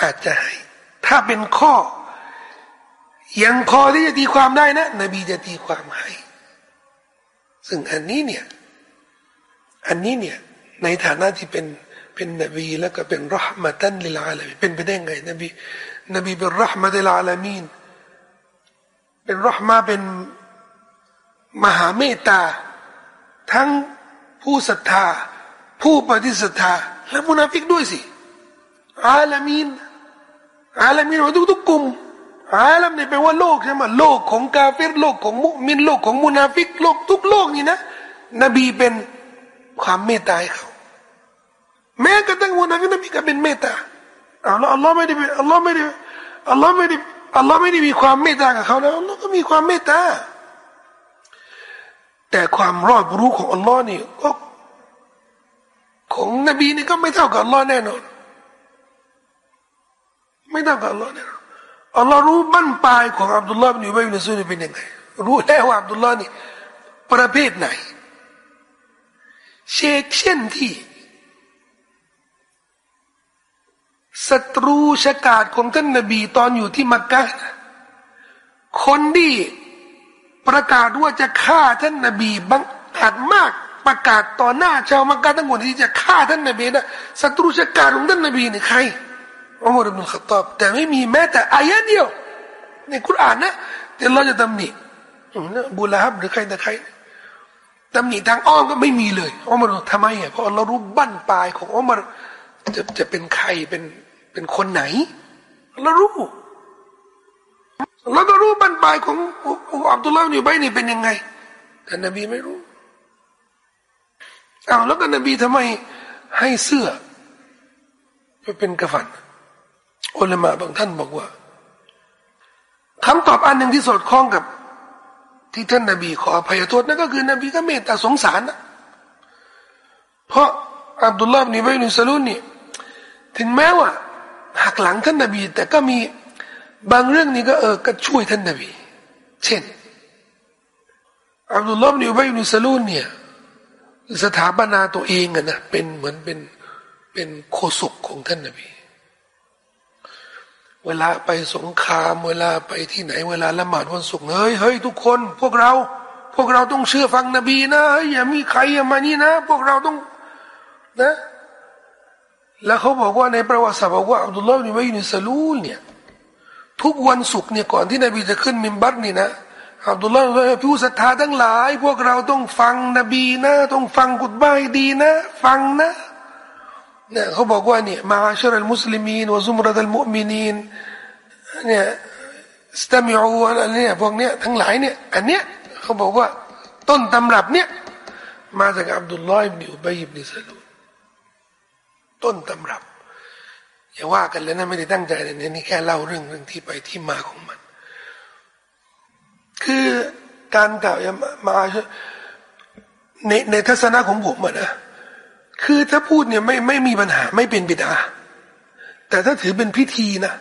อาจจะให้ ถ้าเป็นข้อ ยังพอที่จะตีความได้นะ นบีจะตีความให้ ซึ่งอันนี้เนี่ย อันนี้เนี่ย ในฐานะที่เป็นเป็นนบีแล้วก็เป็นرحمة للعالمينเป็นไปได้ไง นบี นบีเป็นرحمة للعالمينเป็นرحمةเป็นมหาเมตตา ทั้งผู้ศรัทธา ผู้ปฏิเสธศรัทธาและมุนาฟิกด้วยสิالعالمين العالمينมาทุกทุกกลุ่มعالمนี่แปลว่าโลกใช่ไหมโลกของกาเฟรโลกของมุมินโลกของมุนาฟิกโลกทุกโลกนี่นะ นบีเป็นความเมตตาให้เขาแม้กระทั่งมุนาฟิกนบีก็เป็นเมตตาอัลลอฮ์อัลลอฮ์ไม่ได้อัลลอฮ์ไม่ได้อัลลอฮ์ไม่ได้อัลลอฮ์ไม่ได้มีความเมตตากับเขาแล้วอัลลอฮ์ก็มีความเมตตาแต่ความรอบรู้ของอัลลอฮ์นี่ก็ ของนบีนี่ก็ไม่เท่ากับอัลลอฮ์แน่นอน ไม่เท่ากับอัลลอฮ์แน่นอนอัลลอฮ์รู้บั้นปลายของอับดุลลาห์บินอุบัยบินสะลูลเป็นยังไงรู้แล้วว่าอับดุลลาห์นี่ประเภทไหน เชกเช่นที่ศัตรูชะกาดของท่านนบีตอนอยู่ที่มักกะคนที่ประกาศว่าจะฆ่าท่านนบีบังอาจมาก ประกาศต่อหน้าชาวมักกะทั้งหมดที่จะฆ่าท่านนบีนะศัตรูชะกาของท่านนบีนี่ใครอุมารบินขตอบแต่ไม่มีแม้แต่อายะเดียว ในคุรานนะที่เราจะตำหนิบุลาฮับหรือใครแต่ใครตำหนิทางอ้อมก็ไม่มีเลยอุมารทำไมอะเพราะเรารู้บั้นปลายของอุมรจะจะเป็นใครเป็นเป็นคนไหนเรารู้เราก็รู้บั้นปลายของอับดุลลาห์อยู่ใบนี่เป็นยังไงแต่นบีไม่รู้ อ้าวแล้วก็นบีทำไมให้เสื้อไปเป็นกระฝันอุลามะบางท่านบอกว่าคำตอบอันหนึ่งที่สอดคล้องกับ ที่ท่านนาบี ขออภัยโทษนั่นก็คือนบีก็เมตตาสงสารนะเพราะอับดุลลาห์นี่ไบนุสลุนนี่ถึงแม้ว่าหักหลังท่านนาบี แต่ก็มีบางเรื่องนี้ก็เออก็ช่วยท่านนาบี เช่นอับดุลลาห์นี่ไบนุสลุนเนี่ย สถาปนาตัวเองอะนะเป็นเหมือนเป็นเป็นโคศกของท่านนบีเวลาไปสงครามเวลาไปที่ไหน เวลาละหมาดวันศุกร์เฮ้ยเฮ้ยทุกคน พวกเรา พวกเราต้องเชื่อฟังนบีนะอย่ามีใครอย่ามานี่นะ พวกเราต้องนะ แล้วเขาบอกว่าในประวัติศาสตร์บอกว่าอับดุลลาห์นี่ไม่นิสลูลเนี่ยทุกวันศุกร์เนี่ยก่อนที่นบีจะขึ้นมิมบัตนี่นะ อับดุลลาห์ผู้ศรัทธาทั้งหลาย พวกเราต้องฟังนบีนะ ต้องฟังกุตบายดีนะ ฟังนะเนี่ยเขาบอกว่าเนี่ยมาชรลมุสลิมีนวซุมรดัลมุมินีนเนี่ยสตามิอูอะไรเนี่ยพวกเนี้ยทั้งหลายเนี่ยอันเนี้ยเขาบอกว่าต้นตำรับเนี่ยมาจากอับดุลลอฮ์อิบนุอุบัยอิบนุสลูต้นตำรับอย่าว่ากันเลยนะไม่ได้ตั้งใจเลยนี่แค่เล่าเรื่องเรื่องที่ไปที่มาของมัน คือการกล่าวมาในในทัศนะของผมนะคือถ้าพูดเนี่ยไม่ไม่มีปัญหาไม่เป็นบิดา แต่ถ้าถือเป็นพิธีนะ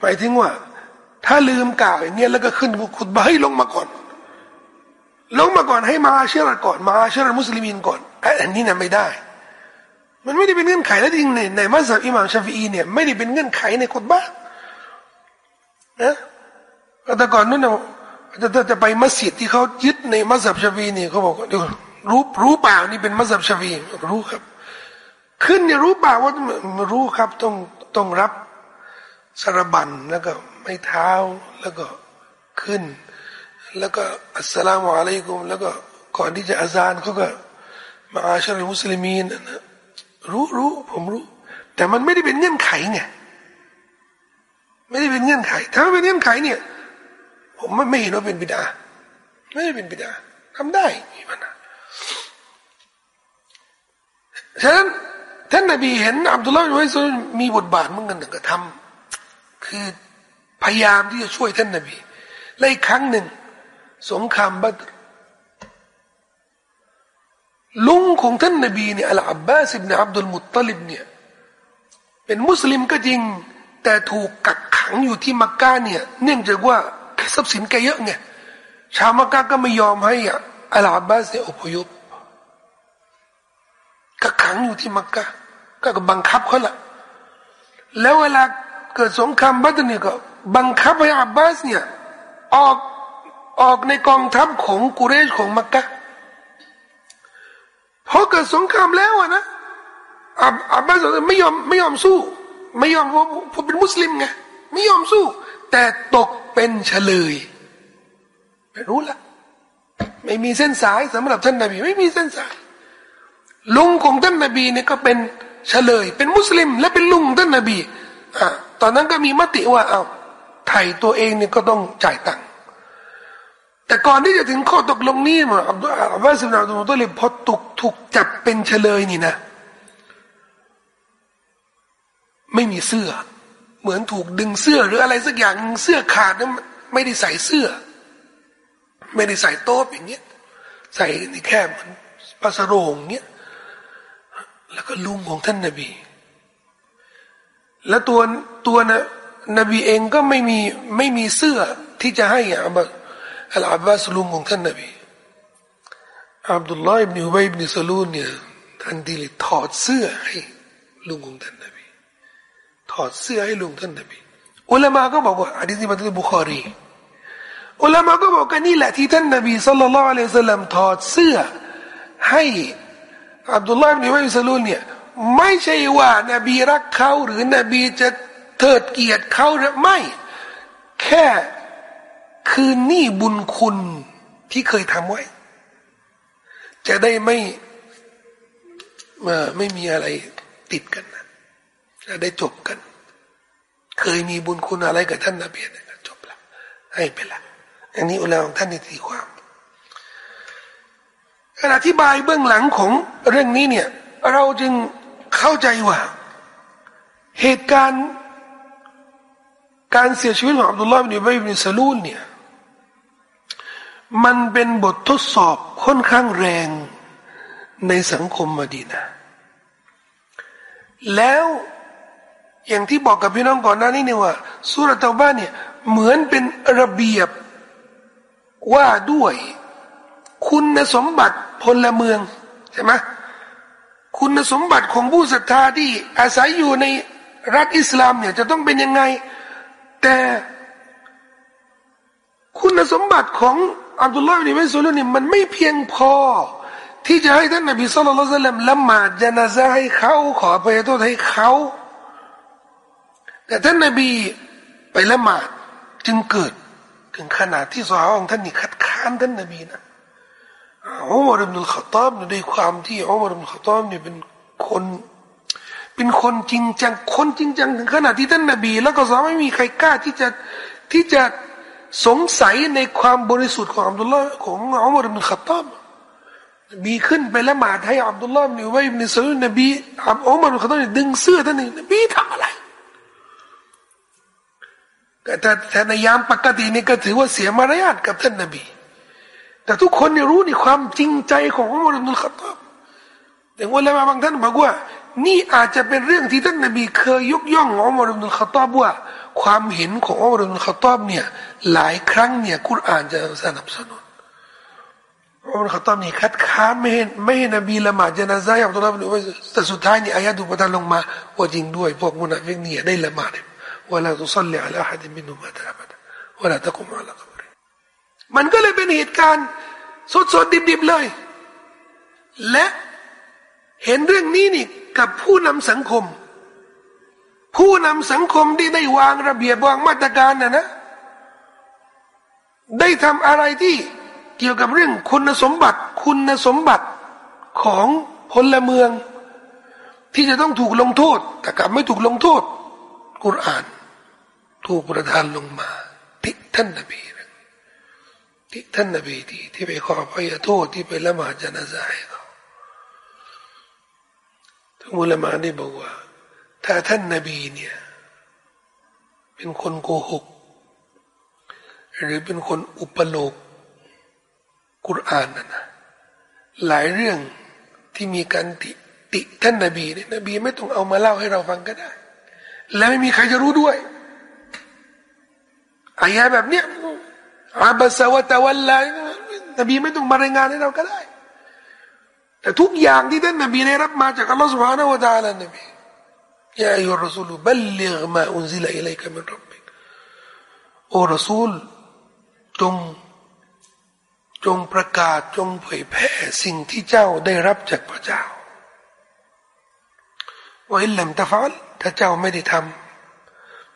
หมายถึงว่า ถ้าลืมกล่าวอย่างเงี้ยแล้วก็ขึ้นขุดบาให้ลงมาก่อน ลงมาก่อนให้มาเชื่อก่อน มาเชื่อมุสลิมินก่อนอันนี้นะไม่ได้ มันไม่ได้เป็นเงื่อนไขแล้วจริงในในมัสยิดอิหม่ามชาฟีอีเนี่ยไม่ได้เป็นเงื่อนไขในขุดบานะแต่ก่อนนู้นเรา จะจะไปมัสยิดที่เขายึดในมัสยิดชาฟีนี่เขาบอกว่าเดี๋ยวรู้รู้เปล่านี่เป็นมัสยิดชาฟีรู้ครับ ขึ้นเนี่ยรู้เปล่าว่ารู้ครับต้องต้องรับสารบันแล้วก็ไม่เท้าแล้วก็ขึ้น แล้วก็อัสลามุอะลัยกุมแล้วก็ก่อนที่จะอาซานเขาก็มาอาชรมุสลิมีนนะรู้รู้ผมรู้ แต่มันไม่ได้เป็นเงื่อนไขไงไม่ได้เป็นเงื่อนไข ถ้าเป็นเงื่อนไขเนี่ย ผมไม่ไม่เห็นว่าเป็นบิดาไม่ได้เป็นบิดาทำได้มีปัญหาฉะนั้นท่านนบีเห็นอับดุลลาห์อิบมีบทบาทเหมือนกันก็ทำคือพยายามที่จะช่วยท่านนบีและอีกครั้งหนึ่ง สงครามบัตรลุงของท่านนบีเนี่ยอัลอับบาสิบเนอับดุลมุตตลิบเนี่ยเป็นมุสลิมก็จริง แต่ถูกกักขังอยู่ที่มักกะเนี่ยเนื่องจากว่า ทรัพย์สินแกเยอะไงชาวมักกะก็ไม่ยอมให้อัลอับบาสเนี่ยอพยพก็ขังอยู่ที่มักกะก็บังคับเขาละแล้วเวลาเกิดสงครามบัตเนี่ยก็ บังคับให้อับบาสเนี่ยออกออกในกองทัพของกุเรชของมักกะพอเกิดสงครามแล้วอะนะอับอับบาสไม่ยอมไม่ยอมสู้ ไม่ยอมเพราะเป็นมุสลิมไงไม่ยอมสู้ แต่ตก เป็นเฉลย ไม่รู้ละไม่มีเส้นสายสำหรับท่านนบี ไม่มีเส้นสาย ลุงของท่านนบีเนี่ยก็เป็นเฉลย เป็นมุสลิม และเป็นลุงท่านนบีอ่าตอนนั้นก็มีมติว่าเอาไถ่ตัวเองเนี่ยก็ต้องจ่ายตังค์แต่ก่อนที่จะถึงข้อตกลงนี้มาอับดุลอาบาสนาอับดุลตลิพอถูกถูกจับเป็นเฉลยนี่นะ ไม่มีเสื้อ เหมือนถูกดึงเสื้อหรืออะไรสักอย่างเสื้อขาดนั้นไม่ได้ใส่เสื้อ ไม่ได้ใส่โต๊ะอย่างเงี้ยใส่ในแค่เหมือนปาสโรงเงี้ยแล้วก็ลุงของท่านนบี และตัวตัวนะนบีเองก็ไม่มีไม่มีเสื้อที่จะให้อับอัลอาบบาสลุงของท่านนบีอับดุลลอฮ์อิบนุอุบัยอิบนุสลูนเนี่ยท่านดีเลยถอดเสื้อให้ลุงของท่านนบี อดเสื้อให้ลุงท่านนบีอุลามะก็บอกว่าอันนี้มาจากบุคอรีอุลามะก็บอกกันนี่แหละที่ท่านนบีสัลลัลลอฮุอะลัยฮิสซาลัมถอดเสื้อให้อับดุลลาห์บินอิสลูนเนี่ยไม่ใช่ว่านบีรักเขาหรือนบีจะเทิดเกียรติเขาหรือไม่ แค่คืนนี่บุญคุณที่เคยทำไว้ จะได้ไม่ไม่มีอะไรติดกันนะจะได้จบกัน เคยมีบุญคุณอะไรกับท่านนาบีนะจบละให้ไปละอันนี้อุลาของท่านในตีความการอธิบายเบื้องหลังของเรื่องนี้เนี่ย เราจึงเข้าใจว่า เหตุการณ์การเสียชีวิตของอับดุลลาห์บินอุบัยบินซาลูลเนี่ยมันเป็นบททดสอบค่อนข้างแรงในสังคมมดีนะ แล้ว อย่างที่บอกกับพี่น้องก่อนหน้านี้เนี่ยว่าสุรตาบ้านเนี่ยเหมือนเป็นระเบียบว่าด้วย คุณสมบัติพลเมืองใช่ไหมคุณสมบัติของผู้ศรัทธาที่อาศัยอยู่ในรัฐอิสลามเนี่ยจะต้องเป็นยังไง แต่คุณสมบัติของอับดุลลาห์อิบนซุลุนี่มันไม่เพียงพอ ที่จะให้ท่านนบีสุลต่านละหมาดจนาซาให้เขาขออภัยโทษให้เขา แต่ท่านนบีไปละหมาดจึงเกิดถึงขนาดที่สาวของท่านนี่คัดค้านท่านนบีนะอุมารอิบนุลขตอบด้วยความที่อุมารอิบนุลขตอบเนี่ยเป็นคน เป็นคนจริงจังคนจริงจังถึงขนาดที่ท่านนบี แล้วก็สาไม่มีใครกล้าที่จะที่จะสงสัยในความบริสุทธิ์ของอับดุลลาห์ของอุมารอิบนุลขตอบบีขึ้นไปละหมาดให้อับดุลลาห์นี่ไว้ในสุนนบีอับอุมารอิบนุลขตอบดึงเสื้อท่านนี่นบีทำอะไร แต่แต่ในยามปกตินี่ก็ถือว่าเสียมารยาทกับท่านนบี แต่ทุกคนเนี่ยรู้ในความจริงใจของอุมารอิบนุลขตอบแต่ว่าแล้วบางท่านบอกว่า นี่อาจจะเป็นเรื่องที่ท่านนบี เคยยกย่องอุมารอิบนุลขตอบว่า ความเห็นของอุมารอิบนุลขตอบเนี่ย หลายครั้งเนี่ยกุรอานจะสนับสนุนอุมัรค็อฏฏอบนี่คัดค้านไม่เห็นไม่เห็นนบีละหมาดจนาซาอับดุลลาห์แต่สุดท้ายนี่อายะฮฺถูกประทานลงมาว่าจริงด้วย พวกมุนาฟิกเนี่ยอย่าได้ละหมาด ولا تصلي على أحد منهم مات أبدا ولا تقوم على قبره มันก็เลยเป็นเหตุการณ์สดๆดิบๆเลย และเห็นเรื่องนี้นี่กับผู้นำสังคม ผู้นำสังคมที่ได้วางระเบียบวางมาตรการนะนะ ได้ทำอะไรที่เกี่ยวกับเรื่องคุณสมบัติคุณสมบัติของพลเมือง ที่จะต้องถูกลงโทษ แต่กลับไม่ถูกลงโทษ กุรอาน ถูกประทานลงมา ที่ท่านนบีที่ท่านนบีที่ที่ไปขอพยโทษที่ไปละหมาดจนาซาให้เขาทั้งมุลมาได้บอกว่า ถ้าท่านนบีเนี่ยเป็นคนโกหก หรือเป็นคนอุปโลกกุรอานนะนะหลายเรื่องที่มีการติติท่านนบีเนี่ยนบีไม่ต้องเอามาเล่าให้เราฟังก็ได้ และไม่มีใครจะรู้ด้วย อายะแบบเนี้ยอาบสวะตะวันไลนบีไม่ต้องมารายงานให้เราก็ได้ แต่ทุกอย่างที่ท่านนบีได้รับมาจากอัลลอฮฺสุบฮานาวะตาลนบีيا أيها الرسول بلغ ما أنزل إليك من ربكโอ้รสูลจงจงประกาศจงเผยแพร่สิ่งที่เจ้าได้รับจากพระเจ้าوإن لم تفعلถ้าเจ้าไม่ได้ทำ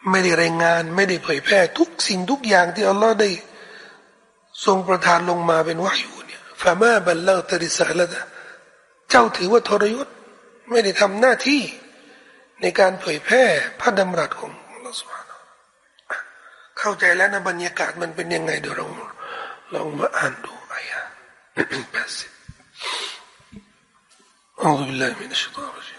ไม่ได้รายงานไม่ได้เผยแพร่ทุกสิ่งทุกอย่างที่อัลลอฮ์ได้ทรงประทานลงมาเป็นวายุเนี่ยฟามาบัลลังตริสาละเจ้าถือว่าทรยศไม่ได้ทำหน้าที่ในการเผยแพร่พระดำรัสของอัลลอฮ์สุบฮานาเข้าใจแล้วนะบรรยากาศมันเป็นยังไงเดี๋ยวเราลองมาอ่านดูอายะแปดสิบ أعوذ بالله من الشيطان الرجيم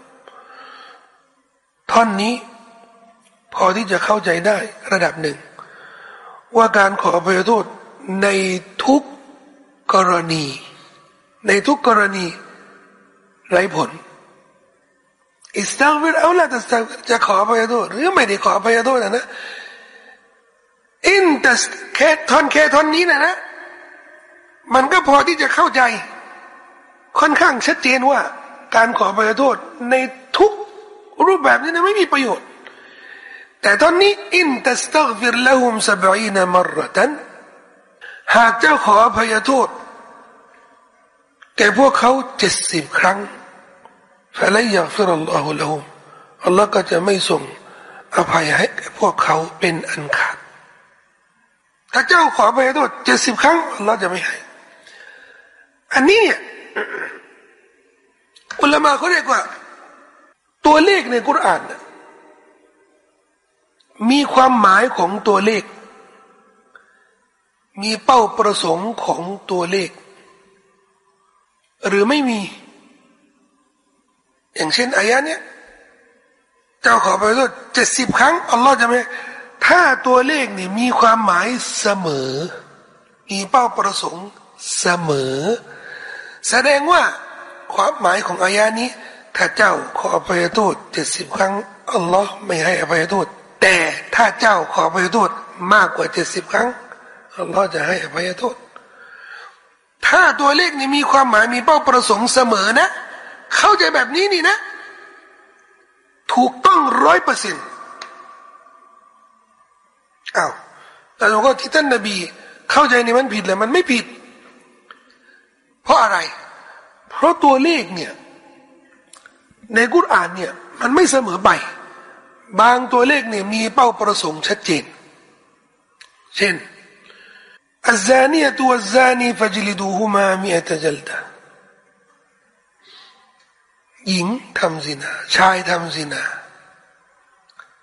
ท่อนนี้ พอที่จะเข้าใจได้ระดับหนึ่ง ว่าการขออภัยโทษในทุกกรณี ในทุกกรณีไรผลอิสตังฟิรเอาละแต่จะขออภัยโทษหรือไม่ได้ขออภัยโทษนะนะอินแต่แค่ท่อนแค่ท่อนนี้นะนะ มันก็พอที่จะเข้าใจ ค่อนข้างชัดเจนว่า การขออภัยโทษในทุก รูปแบบนี้นะไม่มีประโยชน์ แต่ตอนนี้อินตัสตักฟิรละหุมสบอีนมรตันหากเจ้าขออภัยโทษ แก่พวกเขาเจ็ดสิบครั้งฟะลัยยัฟิรัลลอฮุละฮุมอัลลอฮ์ก็จะไม่ส่งอภัยให้แก่พวกเขาเป็นอันขาด ถ้าเจ้าขออภัยโทษเจ็ดสิบครั้งอัลลอฮ์จะไม่ให้ อันนี้เนี่ยอุลามาเขาเรียกว่า ตัวเลขในกุรอานมีความหมายของตัวเลข มีเป้าประสงค์ของตัวเลข หรือไม่มี อย่างเช่นอายะเนี้ยเจ้าขอไปโทษเจ็ดสิบครั้งอัลลอฮ์จะไม่ถ้าตัวเลขนี่มีความหมายเสมอ มีเป้าประสงค์เสมอ แสดงว่าความหมายของอายานี้ ถ้าเจ้าขออภัยโทษเจ็ดสิบครั้งอัลลอฮ์ไม่ให้อภัยโทษแต่ถ้าเจ้าขออภัยโทษมากกว่าเจ็ดสิบครั้งอัลลอฮ์จะให้อภัยโทษ ถ้าตัวเลขนี้มีความหมายมีเป้าประสงค์เสมอนะ เข้าใจแบบนี้นี่นะ ถูกต้องร้อยเปอร์เซ็นต์อ้าวแต่เราก็ที่ท่านนบี เข้าใจในมันผิดเลยมันไม่ผิด เพราะอะไร เพราะตัวเลขเนี่ย ในกุรอานเนี่ยมันไม่เสมอไป บางตัวเลขเนี่ยมีเป้าประสงค์ชัดเจน เช่นอัซานียตัวซานีฟจลิดูฮุมามีอัตจัลดาหญิงทำสินาชายทำสินา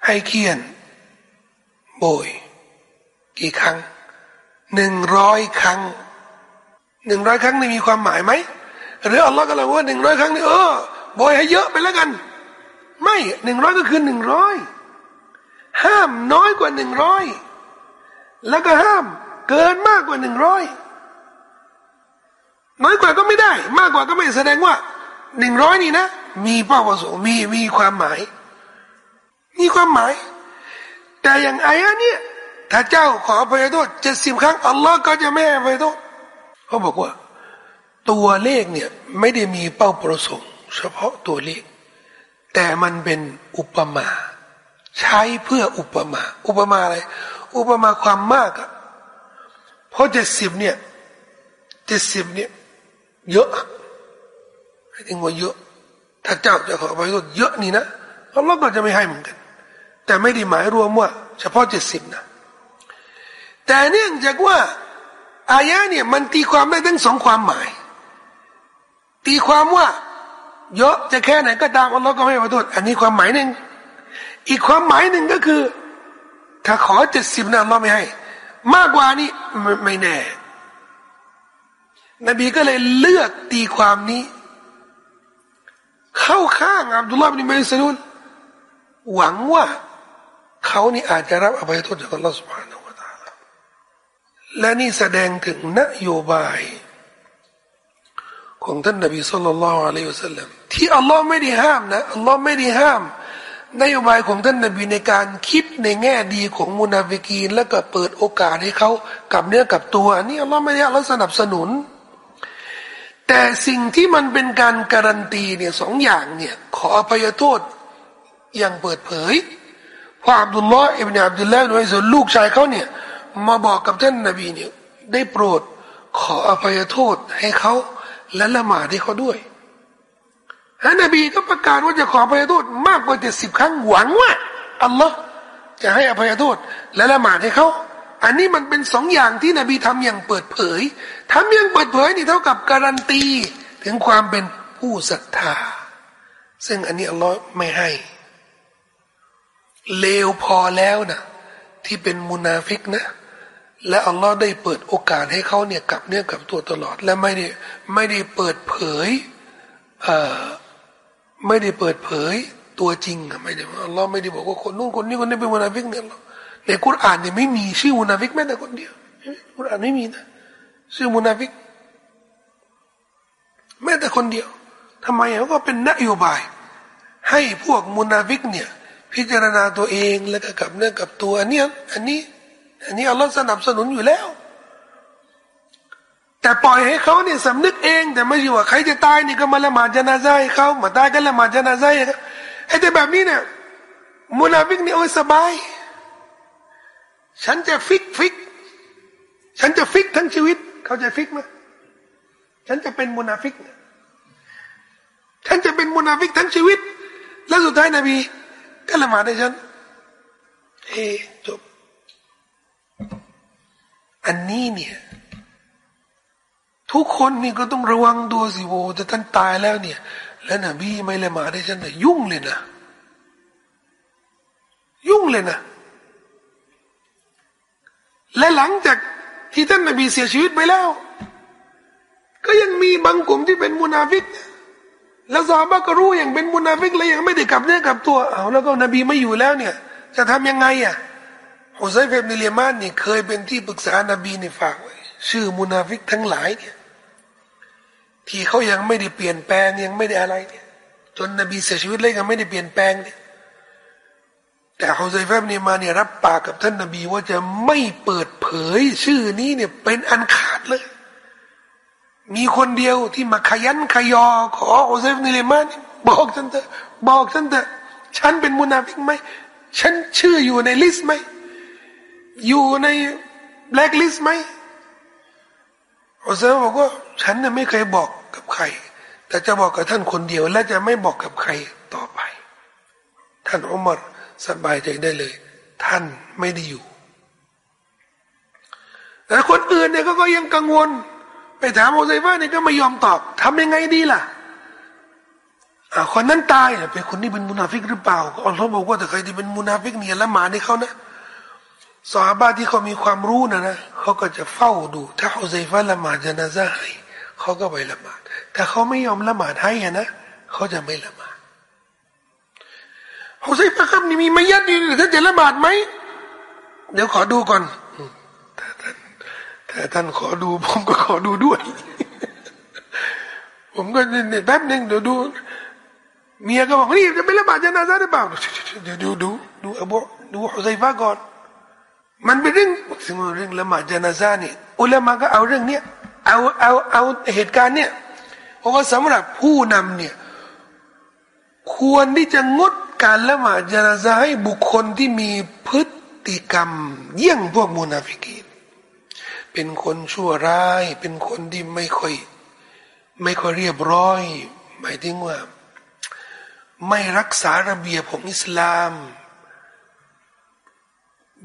ให้เคียน โบย กี่ครั้งหนึ่งร้อยครั้งหนึ่งร้อยครั้งนี่มีความหมายไหมหรืออัลลอฮ์ก็เลยว่าหนึ่งร้อยครั้งนี่เออ โบยให้เยอะไปแล้วกัน ไม่หนึ่งร้อยก็คือหนึ่งร้อยห้ามน้อยกว่าหนึ่งร้อยแล้วก็ห้ามเกินมากกว่าหนึ่งร้อยน้อยกว่าก็ไม่ได้ มากกว่าก็ไม่แสดงว่าหนึ่งร้อยนี่นะ มีเป้าประสงค์มีมีความหมาย มีความหมาย แต่อย่างอายะเนี่ยถ้าเจ้าขออภัยโทษเจ็ดสิบครั้งอัลลอฮ์ก็จะไม่อภัยโทษเขาบอกว่า ตัวเลขเนี่ยไม่ได้มีเป้าประสงค์ เฉพาะตัวเลข แต่มันเป็นอุปมา ใช้เพื่ออุปมา อุปมาอะไร อุปมาความมากอะเพราะเจ็ดสิบเนี่ยเจ็ดสิบเนี่ย เยอะให้ถึงว่าเยอะ ถ้าเจ้าจะขออภัยโทษเยอะนี่นะอัลลอฮ์ก็จะไม่ให้เหมือนกัน แต่ไม่ได้หมายรวมว่า เฉพาะเจ็ดสิบนะแต่เนื่องจากว่า อายะเนี่ยมันตีความได้ทั้งสองความหมาย ตีความว่า เยอะจะแค่ไหนก็ตามอัลลอฮ์ก็ไม่ขอโทษอันนี้ความหมายหนึ่งอีกความหมายหนึ่งก็คือ ถ้าขอเจ็ดสิบนะอัลลอฮ์ไม่ให้ มากกว่านี้ไม่ไมแน่ นบีก็เลยเลือกตีความนี้ เข้าข้างอับดุลลาห์บินมัยสลุนหวังว่าเขานี่อาจจะรับอภัยโทษจากอัลลอฮฺสุบฮานาอัลลอฮฺและนี่แสดงถึงนโยบาย ของท่านนบีสุลต่านละอัลลอฮฺสัลลัมที่อัลลอฮ์ไม่ได้ห้ามนะอัลลอฮ์ไม่ได้ห้ามนโยบายของท่านนบีในการคิดในแง่ดีของมุนาฟิกีน แล้วก็เปิดโอกาสให้เขากับเนื้อกับตัวอันนี้อัลลอฮ์ไม่ได้อัลลอฮ์สนับสนุน แต่สิ่งที่มันเป็นการการันตีเนี่ยสองอย่างเนี่ยขออภัยโทษอย่างเปิดเผยพออับดุลลอฮ์อิบนาอับดุลลาห์ด้วยส่วนลูกชายเขาเนี่ยมาบอกกับท่านนบีเนี่ยได้โปรดขออภัยโทษให้เขา และละหมาดให้เขาด้วยฮะนบีก็ประกาศว่าจะขออภัยโทษมากกว่าเจ็ดสิบครั้งหวังว่าอัลลอฮ์จะให้อภัยโทษและละหมาดให้เขาอันนี้มันเป็นสองอย่างที่นบีทำอย่างเปิดเผยทำอย่างเปิดเผยนี่เท่ากับการันตีถึงความเป็นผู้ศรัทธา ซึ่งอันนี้อัลลอฮ์ไม่ให้ เลวพอแล้วนะที่เป็นมุนาฟิกนะ และอัลลอฮ์ได้เปิดโอกาสให้เขาเนี่ยกลับเนื้อกลับตัวตลอด และไม่ได้ไม่ได้เปิดเผยเอ่อไม่ได้เปิดเผยตัวจริงไม่ได้อัลลอฮ์ไม่ได้บอกว่าคนนู้นคนนี้คนนี้เป็นมุนาฟิกเนี่ยในกุรอานเนี่ยไม่มีชื่อมุนาฟิกแม้แต่คนเดียวกุรอานไม่มีนะชื่อมุนาฟิกแม้แต่คนเดียวทำไมเขาก็เป็นนโยบาย ให้พวกมุนาฟิกเนี่ย พิจารณาตัวเองแล้วก็กลับเนื้อกลับตัวอันนี้อันนี้ อันนี้อัลลอฮ์สนับสนุนอยู่แล้ว แต่ปล่อยให้เขาเนี่ยสำนึกเอง แต่ไม่ใช่ว่าใครจะตายนี่ก็มาละหมาดจนาซาให้เขามาตายก็ละหมาดจนาซาให้เขาไอ้แต่แบบนี้เนี่ยมุนาฟิกนี่โอ้ยสบาย ฉันจะฟิกฟิก ฉันจะฟิกทั้งชีวิต เขาจะฟิกไหมฉันจะเป็นมุนาฟิก ฉันจะเป็นมุนาฟิกทั้งชีวิต แล้วสุดท้ายนบีก็ละหมาดให้ฉัน เอจบ อันนี้เนี่ย ทุกคนนี่ก็ต้องระวังตัวสิโวแต่ท่านตายแล้วเนี่ย แล้วนบีไม่ละหมาดให้ฉันนี่ยุ่งเลยนะยุ่งเลยนะ และหลังจากที่ท่านนบีเสียชีวิตไปแล้ว ก็ยังมีบางกลุ่มที่เป็นมุนาฟิกแล้วซาบะก็รู้อย่างเป็นมุนาฟิกเลยยังไม่ได้กลับเนื้อกลับตัวเอาแล้วก็นบีไม่อยู่แล้วเนี่ย จะทำยังไงอะ ฮุซัยเฟบนิเลีมานนี่เคยเป็นที่ปรึกษานบีในฝากไว้ ชื่อมุนาฟิกทั้งหลายเนี่ยที่เขายังไม่ได้เปลี่ยนแปลงยังไม่ได้อะไรเนี่ยจนนบีเสียชีวิตเลยยังไม่ได้เปลี่ยนแปลงเนี่ยแต่ฮุซัยฟับนี่มาเนี่ยรับปากกับท่านนบีว่าจะไม่เปิดเผยชื่อนี้เนี่ยเป็นอันขาดเลย มีคนเดียวที่มาขยันขยอ ขอฮุซัยฟนิเลมานบอกฉันเถอะบอกฉันเถอะฉันเป็นมุนาฟิกไหมฉันชื่ออยู่ใน list ไหม อยู่ในแบล็คลิสต์ไหมฮุซัยฟะบอกว่าฉันเนี่ยไม่เคยบอกกับใคร แต่จะบอกกับท่านคนเดียว และจะไม่บอกกับใครต่อไป ท่านอุมารสบายใจได้เลย ท่านไม่ได้อยู่ แต่คนอื่นเนี่ยก็ยังกังวล ไปถามฮุซัยฟะเนี่ยก็ไม่ยอมตอบทำยังไงดีล่ะคนนั้นตายเป็นคนที่เป็นมุนาฟิกหรือเปล่าอัลลอฮ์บอกว่าแต่ใครที่เป็นมุนาฟิกเนี่ยอย่าละหมาดให้เขานะ ศอฮาบะฮฺที่เขามีความรู้นะนะเขาก็จะเฝ้าดู ถ้าฮุซัยฟะละหมาดจนาซาให้เขาก็ไปละหมาดแต่เขาไม่ยอมละหมาดให้นะเขาจะไม่ละหมาดฮุซัยฟะครับนี่มีมัยยิตอยู่ท่านจะละหมาดไหมเดี๋ยวขอดูก่อนถ้าท่านถ้าท่านขอดูผมก็ขอดูด้วย ผมก็เนี่ยแป๊บหนึ่งเดี๋ยวดู เมียก็บอกนี่จะไม่ละหมาดจะนาซาหรือเปล่าเดี๋ยวดูดูดูอบูดูฮุซัยฟะก่อน มันเป็นเรื่องซึ่งเรื่องละหมาดจนาซาเนี่ยอุลามะก็เอาเรื่องเนี้ยเอาเอาเอาเหตุการณ์เนี่ยเพราะว่าสำหรับผู้นำเนี่ยควรที่จะงดการละหมาดจนาซาให้บุคคลที่มีพฤติกรรม เยี่ยงพวกมุนาฟิกีนเป็นคนชั่วร้าย เป็นคนที่ไม่ค่อย ไม่ค่อยเรียบร้อย หมายถึงว่า ไม่รักษาระเบียบของอิสลาม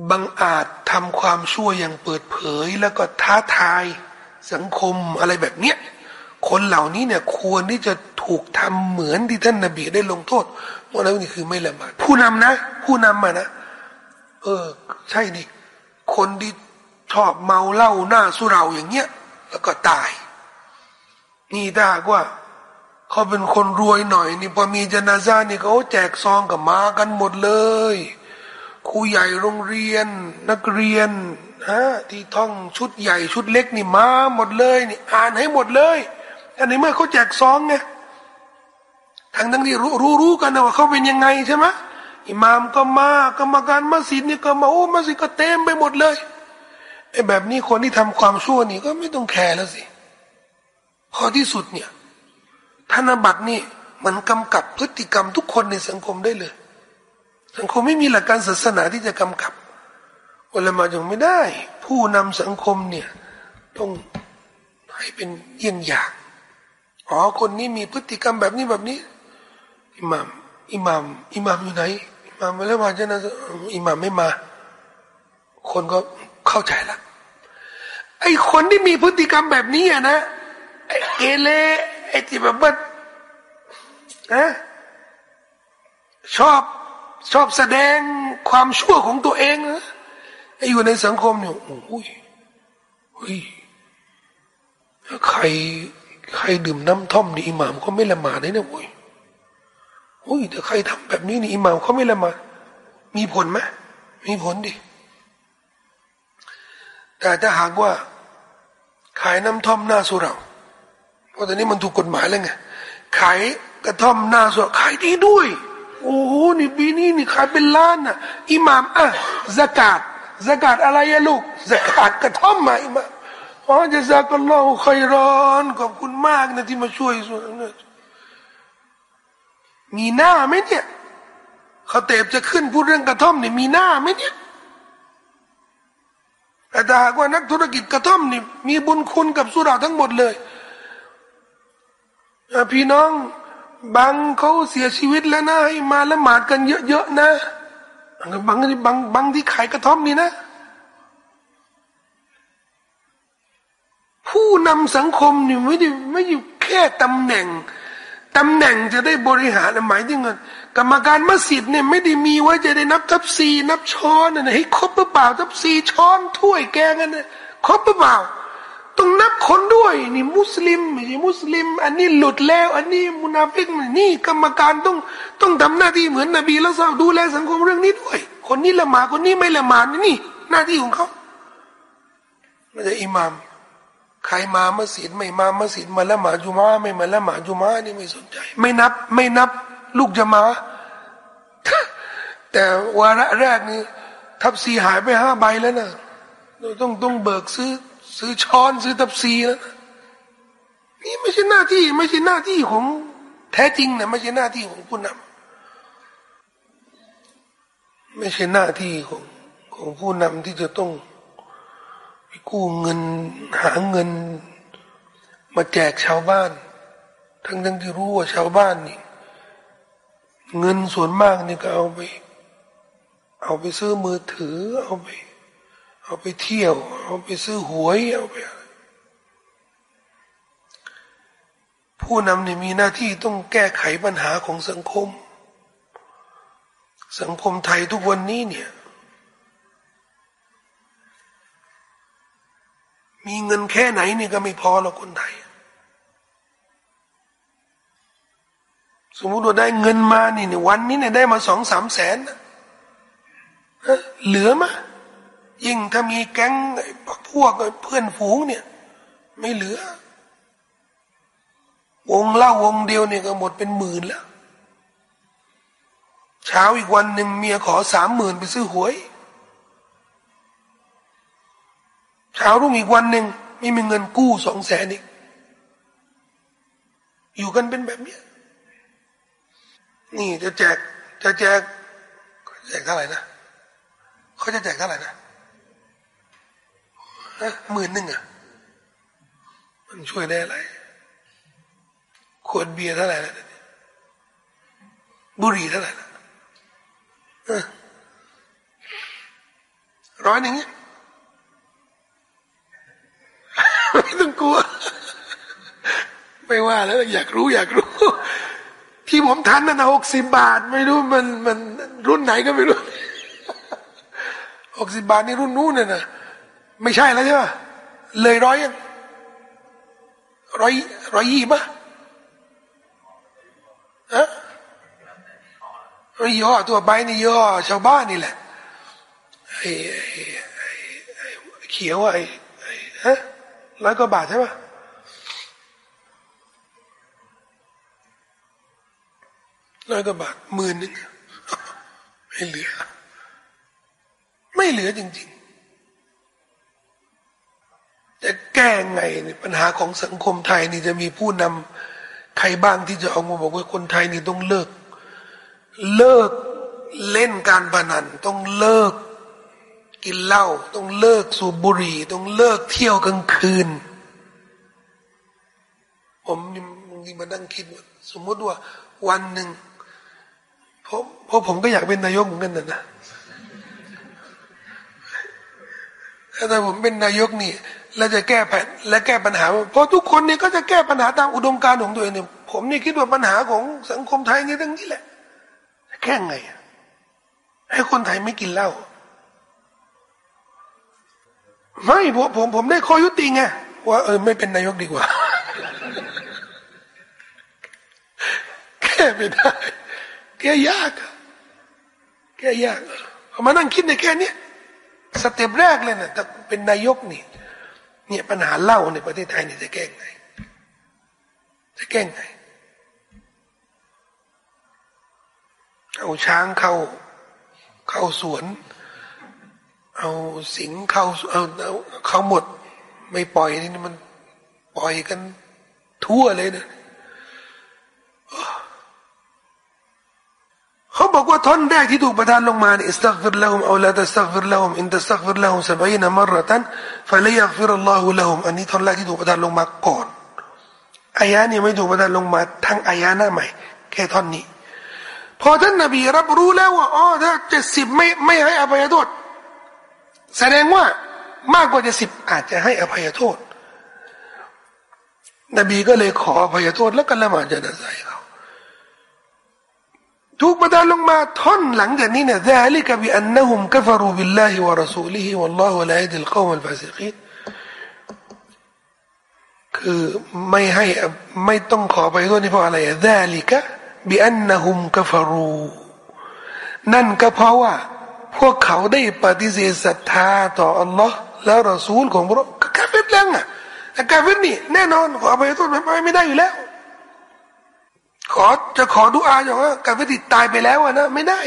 บังอาจทำความชั่วอย่างเปิดเผย แล้วก็ท้าทายสังคมอะไรแบบเนี้ยคนเหล่านี้เนี่ยควรที่จะถูกทำเหมือนที่ท่านนบีได้ลงโทษว่าแล้วนี่คือไม่ละหมาดผู้นำนะ ผู้นำมานะเออ ใช่ดิคนที่ชอบเมาเหล้าหน้าสุราอย่างเงี้ยแล้วก็ตาย นี่ถ้าว่าเขาเป็นคนรวยหน่อย นี่พอมีจนาซานี่เขาแจกซองกับมากันหมดเลย ครูใหญ่โรงเรียน นักเรียนฮะที่ท่องชุดใหญ่ชุดเล็กนี่มาหมดเลยนี่อ่านให้หมดเลยอันนี้เมื่อเขาแจกซองไงทั้งทั้งที่รู้รู้รู้กันนะว่าเขาเป็นยังไงใช่ไหมอิหมามก็มากรรมการมัสยิดนี่ก็มาโอ้มัสยิดก็เต็มไปหมดเลยไอ้แบบนี้คนที่ทำความชั่วนี่ก็ไม่ต้องแคร์แล้วสิพอที่สุดเนี่ยธนบัตรนี่มันกำกับพฤติกรรมทุกคนในสังคมได้เลย สังคมไม่มีหลักการศาสนาที่จะกำกับอุลามายังไม่ได้ ผู้นำสังคมเนี่ยต้องให้เป็นเยี่ยงอย่างอ๋อคนนี้มีพฤติกรรมแบบนี้แบบนี้อิหมามอิหมามอิหมามอยู่ไหนอิหมามมาแล้วมาจะนะอิหมามไม่มา คนก็เข้าใจละไอ้คนที่มีพฤติกรรมแบบนี้อะนะไอ้เกเรไอ้ที่แบบว่านะชอบ ชอบแสดงความชั่วของตัวเองนะไอ้อยู่ในสังคมเนี่ยโอ้ยเฮ้ยใครใครดื่มน้ำท่อมนี่อิหม่ามก็ไม่ละหมาดเลยนะโว้ยโอ้ยแต่ใครทำแบบนี้นี่อิหม่ามเขาไม่ละหมาดมีผลไหมมีผลดิแต่ถ้าหากว่า ขายน้ำท่อมหน้าสุราเพราะตอนนี้มันถูกกฎหมายแล้วไงขายกระท่อมหน้าสุราขายดีด้วย โอ้โหนี่ปีนี้นี่ขายเป็นล้านน่ะอิหม่ามอะสกาดสกาดอะไรอะลูกสกาดกระท่อมมาอิหม่ามอ๋อจะซักอัลลอฮฺคอยร้อนขอบคุณมากนะที่มาช่วยส่วนนี้มีหน้าไหมเนี่ยเขาเตบจะขึ้นพูดเรื่องกระท่อมเนี่ยมีหน้าไหมเนี่ยแต่หากว่านักธุรกิจกระท่อมนี่มีบุญคุณกับสุราทั้งหมดเลยพี่น้อง บางเขาเสียชีวิตแล้วนะให้มาละหมาดกันเยอะๆนะบางบางบางที่ขายกระท่อมนี่นะ ผู้นำสังคมนี่ไม่ได้ไม่อยู่แค่ตำแหน่งตำแหน่งจะได้บริหารหมายถึงเงินกรรมการมัสยิดเนี่ยไม่ได้มีไว้จะได้นับทับซีนับช้อนนะให้ครบหรือเปล่าทับซีช้อนถ้วยแกงกันนะครบหรือเปล่า ต้องนับคนด้วยนี่มุสลิมไม่ใช่มุสลิม อันนี้หลุดแล้ว อันนี้มุนาฟิกนี่กรรมการต้องต้องทำหน้าที่เหมือนนบีแล้วาดูแลสังคมเรื่องนี้ด้วย คนนี้ละหมาดคนนี้ไม่ละหมาดนี่ หน้าที่ของเขาไม่ใช่อิหมามใครมามัสยิดไม่มามัสยิดมาละหมาดจุมาไม่มาละหมาดจุมานี่ไม่สนใจ ไม่นับ ไม่นับ ลูกจะมา แต่วาระแรกนี่ทับซีหายไปห้าใบแล้วนะต้องต้องเบิกซื้อ ซื้อช้อนซื้อตับซีแล้วนะนี่ไม่ใช่หน้าที่ ไม่ใช่หน้าที่ของแท้จริงนะไม่ใช่หน้าที่ของผู้นำไม่ใช่หน้าที่ของของผู้นำที่จะต้องไปกู้เงินหาเงิน มาแจกชาวบ้าน ทั้งทั้งที่รู้ว่าชาวบ้านนี่ เงินส่วนมากนี่ก็เอาไป เอาไปซื้อมือถือเอาไป เอาไปเที่ยว เอาไปซื้อหวยเอาไปผู้นำเนี่ยมีหน้าที่ต้องแก้ไขปัญหาของสังคม สังคมไทยทุกวันนี้เนี่ย มีเงินแค่ไหนเนี่ยก็ไม่พอหรอกคนไทย สมมติว่าได้เงินมานี่วันนี้เนี่ยได้มาสองสามแสนเหลือมะ ยิ่งถ้ามีแก๊งพวกเพื่อนฝูงเนี่ย ไม่เหลือ วงเล่าวงเดียวเนี่ยก็หมดเป็นหมื่นแล้ว เช้าอีกวันหนึ่งเมียขอสามหมื่นไปซื้อหวยเช้ารุ่งอีกวันหนึ่งไม่มีเงินกู้สองแสนอีก อยู่กันเป็นแบบนี้นี่จะแจกจะแจกแจกเท่าไหร่นะเขาจะแจกเท่าไหร่นะ หมื่นหนึ่งอะ มันช่วยได้อะไร ขวดเบียร์เท่าไหร่ล้วบุหรี่เท่าไหร่ละร้อยหนึ่งเนี่ยไม่ต้องกลัว ไม่ว่าแล้ว อยากรู้อยากรู้ ที่ผมทันนั่นนะหกสิบบาท ไม่รู้มันมันรุ่นไหนก็ไม่รู้หกสิบบาทนี่รุ่นนู้นน่ะนะ ไม่ใช่แล้วใช่ไหมเลยร้อยยังร้อยร้อยยี่ปะฮะย่อตัวใบนี่ย่อชาวบ้านนี่แหละไอ้เขียวไอ้ฮะร้อยกว่าบาทใช่ปะร้อยกว่าบาทหมื่นนึงไม่เหลือ ไม่เหลือจริง จะแก้ไงปัญหาของสังคมไทยนี่จะมีผู้นำใครบ้างที่จะเอามาบอกว่าคนไทยนี่ต้องเลิก เลิกเล่นการพนัน ต้องเลิก กินเหล้าต้องเลิกสูบบุหรี่ ต้องเลิกเที่ยวกลางคืน ผมบางทีมานั่งคิดว่าสมมติว่าวันหนึ่งเพราะเพราะผมก็อยากเป็นนายกเหมือนกันนะนะถ้าผมเป็นนายกนี่ และจะแก้ปัญและแก้ปัญหา เพราะทุกคนเนี่ยก็จะแก้ปัญหาตามอุดมการณ์ของตัวเองเนี่ยผมนี่คิดว่าปัญหาของสังคมไทยนี่ทั้งนี้แหละแก้ไงให้คนไทยไม่กินเหล้าไม่ผมผมผมได้ข้อยุติไงว่าเออไม่เป็นนายกดีกว่าแก้ไม่ได้แก้ยากแก้ยากมานั่งคิดในแค่นี้สเต็ปแรกเลยนะแต่เป็นนายกนี่ เนี่ยปัญหาเหล้าในประเทศไทยนี่จะแก้ไงจะแก้ไงเอาช้างเข้า เข้าสวน เอาสิงเข้าเอาเอาเขาหมด ไม่ปล่อยนี่มันปล่อยกันทั่วเลยนะเขา บอกว่าท่อนแรกที่ถูกประทานลงมาเนี่ยอิสตักฟิรละหุมเอาละตัสตักฟิรละหุมอินตัสตักฟิรละหุมสบายนะมรตันฟะลียักฟิรลลอฮุละหุมอันนี้ท่อนแรกที่ถูกประทานลงมาก่อนอายะนี้ไม่ถูกประทานลงมาทั้งอายะหน้าใหม่ แค่ท่อนนี้ พอท่านนบีรับรู้แล้วว่าอ๋อถ้าเจ็ดสิบไม่ไม่ให้อภัยโทษ แสดงว่ามากกว่าเจ็ดสิบอาจจะให้อภัยโทษ นบีก็เลยขออภัยโทษแล้วก็ละหมาดจะนาใจเขา ถูกประทานลงมาท่อนหลังจากนี้เนี่ย ذلك بأنهم كفروا بالله ورسوله والله لا يهدي القوم الفاسقين คือไม่ให้ไม่ต้องขอไปโทษนี่เพราะอะไรอะ ذلك بأنهم كفروا นั่นก็เพราะว่า พวกเขาได้ปฏิเสธศรัทธาต่ออัลลอฮ์และรอซูลของพระองค์กาเฟตแล้วอ่ะกาเฟตนี่แน่นอนขอไปโทษไปไม่ได้อยู่แล้ว ขอจะขอดุอาอย่างว่ากาเฟติตายไปแล้วนะไม่ได้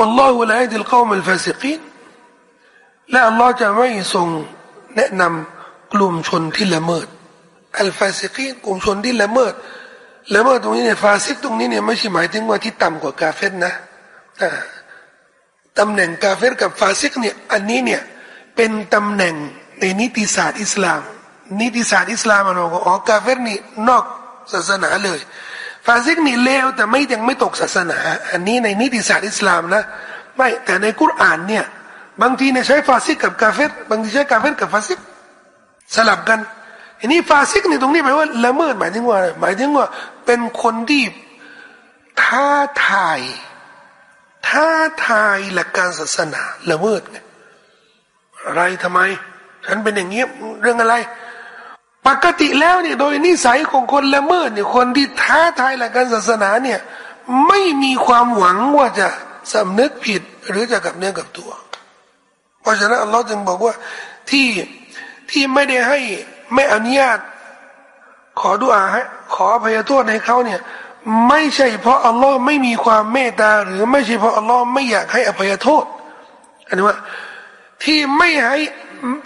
อัลลอฮฺละอิดิลกอมัลฟาสิกีนและอัลลอฮ์จะไม่ทรงแนะนำกลุ่มชนที่ละเมิดالفاسقينกลุ่มชนที่ละเมิดละเมิดตรงนี้เนี่ยฟาซิกตรงนี้เนี่ยไม่ใช่หมายถึงว่าที่ต่ำกว่ากาเฟรนะตำแหน่งกาเฟรกับฟาซิกเนี่ยอันนี้เนี่ยเป็นตำแหน่งในนิติศาสตร์อิสลาม นิติศาสตร์อิสลามมันบอกว่าอ๋อกาเฟรนี่นอก ศาสนาเลยฟาซิกนี่เลวแต่ไม่ยังไม่ตกศาสนา อันนี้ในนิติศาสตร์อิสลามนะไม่แต่ในกุรอานเนี่ยบางทีเนี่ยใช้ฟาซิกกับกาเฟรบางทีใช้กาเฟรกับฟาซิกสลับกันอันนี้ฟาซิกนี่ตรงนี้แปลว่าละเมิดหมายถึงว่าหมายถึงว่าเป็นคนที่ท้าทายท้าทายหลักการศาสนาละเมิดไงอะไรทำไม ฉันเป็นอย่างเงี้ยเรื่องอะไร ปกติแล้วเนี่ยโดยนิสัยของคนละเมิดเนี่ยคนที่ท้าทายหลักการศาสนาเนี่ยไม่มีความหวังว่าจะสำนึกผิดหรือจะกับเนื้อกับตัว เพราะฉะนั้นอัลลอฮ์จึงบอกว่าที่ที่ไม่ได้ให้ไม่อนุญาต ขอดุอาให้ขออภัยโทษให้เขาเนี่ยไม่ใช่เพราะอัลลอฮ์ไม่มีความเมตตา หรือไม่ใช่เพราะอัลลอฮ์ไม่อยากให้อภัยโทษอันนี้ว่าที่ไม่ให้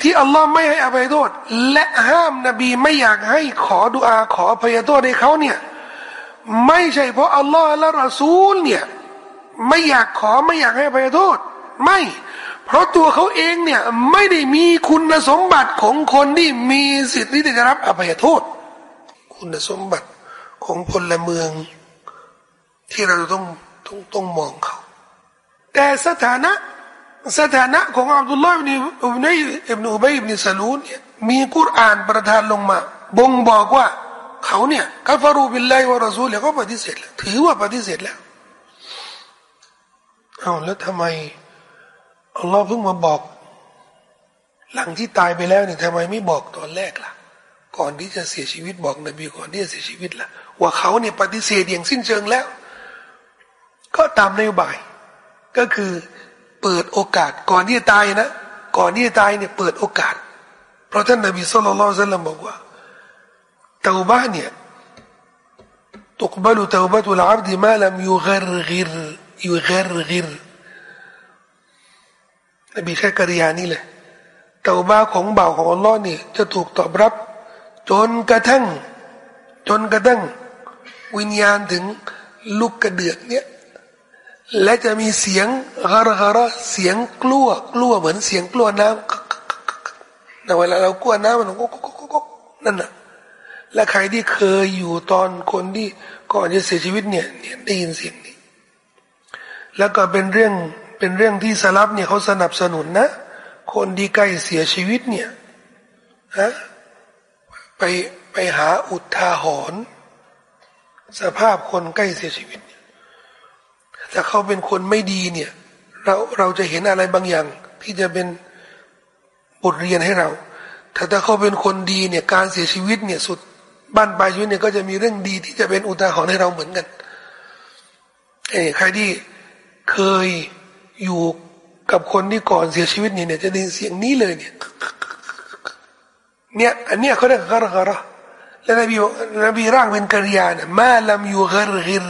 ที่อัลลอฮ์ไม่ให้อภัยโทษ และห้ามนบีไม่อยากให้ขอดุอาขออภัยโทษให้เขาเนี่ย ไม่ใช่เพราะอัลลอฮ์และรอซูลเนี่ย ไม่อยากขอไม่อยากให้อภัยโทษ ไม่ เพราะตัวเขาเองเนี่ยไม่ได้มีคุณสมบัติของคนที่มีสิทธิ์ที่จะรับอภัยโทษ คุณสมบัติของพลเมือง ที่เราต้องต้องต้องมองเขา แต่สถานะ สถานะของอับดุลลาห์อิบนอุบัยอิบนอุบัยอิบนซาลูนเนี่ยมีกุรอานประทานลงมา บ่งบอกว่า เขาเนี่ยกัฟรูบิลลาฮิวะรอซูลเขาปฏิเสธแล้วถือว่าปฏิเสธแล้วเอาแล้วทำไมอัลลอฮ์เพิ่งมาบอก หลังที่ตายไปแล้วเนี่ยทำไมไม่บอกตอนแรกล่ะ ก่อนที่จะเสียชีวิตบอกนบีก่อนที่จะเสียชีวิตล่ะ ว่าเขาเนี่ยปฏิเสธอย่างสิ้นเชิงแล้ว ก็ตามนโยบาย ก็คือ เปิดโอกาส ก่อนที่จะตายนะ ก่อนที่จะตายเนี่ยเปิดโอกาส เพราะท่านนบีสุลต่านละบอกว่าเตาบ้านเนี่ยตุกบลุเตาบะตุลอับดีมาลมยูกรกิรยูกรกิรนบีแค่กริยานี่เลยเตาบ้าของบ่าวของลลอฮ์นี่ยจะถูกตอบรับ จนกระทั่ง จนกระทั่ง วิญญาณถึงลูกกระเดือกเนี่ย และจะมีเสียงฮาระฮาระเสียงกลัวกลัวเหมือนเสียงกลัวน้ำแต่เวลาเรากลัวน้ำมันก็ก็นั่นน่ะและใครที่เคยอยู่ตอนคนที่ก่อนจะเสียชีวิตเนี่ยเนี่ยได้ยินเสียงนี้ แล้วก็เป็นเรื่องเป็นเรื่องที่สลับเนี่ยเขาสนับสนุนนะ คนที่ใกล้เสียชีวิตเนี่ยฮะไปไปหาอุทาหรณ์สภาพคนใกล้เสียชีวิต ถ้าเขาเป็นคนไม่ดีเนี่ย เราเราจะเห็นอะไรบางอย่าง ที่จะเป็นบทเรียนให้เรา ถ้าถ้าเขาเป็นคนดีเนี่ย การเสียชีวิตเนี่ยสุดบ้านปลายชีวิตเนี่ยก็จะมีเรื่องดีที่จะเป็นอุทาหรณ์ให้เราเหมือนกัน เอ้ใครที่เคยอยู่กับคนที่ก่อนเสียชีวิตเนี่ยจะได้เสียงนี้เลยเนี่ยเนี่ยอันเนี้ยเขาเรียกกระกระแล้วนบีนบีร่างเป็นกริยาเนี่ยมาลำยูกระกร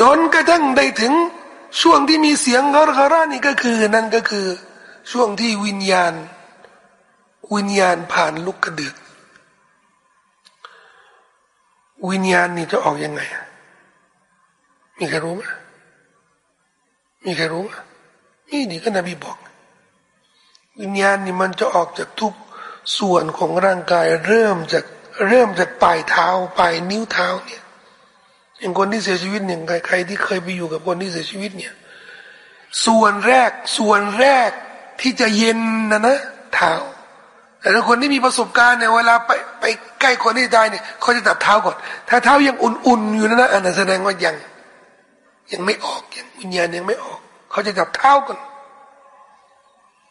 จนกระทั่งได้ถึงช่วงที่มีเสียงกรกรานี่ก็คือ นั่นก็คือ ช่วงที่วิญญาณ วิญญาณผ่านลูกกระดือกวิญญาณนี่จะออกยังไงมีใครรู้ไหมมีใครรู้ไหมนี่นี่ก็นบีบอก วิญญาณนี่มันจะออกจากทุกส่วนของร่างกาย เริ่มจากเริ่มจากปลายเท้าปลายนิ้วเท้าเนี่ย อย่างคนที่เสียชีวิตเนี่ยใครที่เคยไปอยู่กับคนที่เสียชีวิตเนี่ย ส่วนแรกส่วนแรกที่จะเย็นนะนะเท้าแต่ถ้าคนที่มีประสบการณ์เนี่ยเวลาไปไปใกล้คนที่ตายเนี่ยเขาจะจับเท้าก่อน ถ้าเท้ายังอุ่นๆอยู่นะนะอันนั้นแสดงว่ายัง ยังไม่ออกยังวิญญาณยังไม่ออก เขาจะจับเท้าก่อน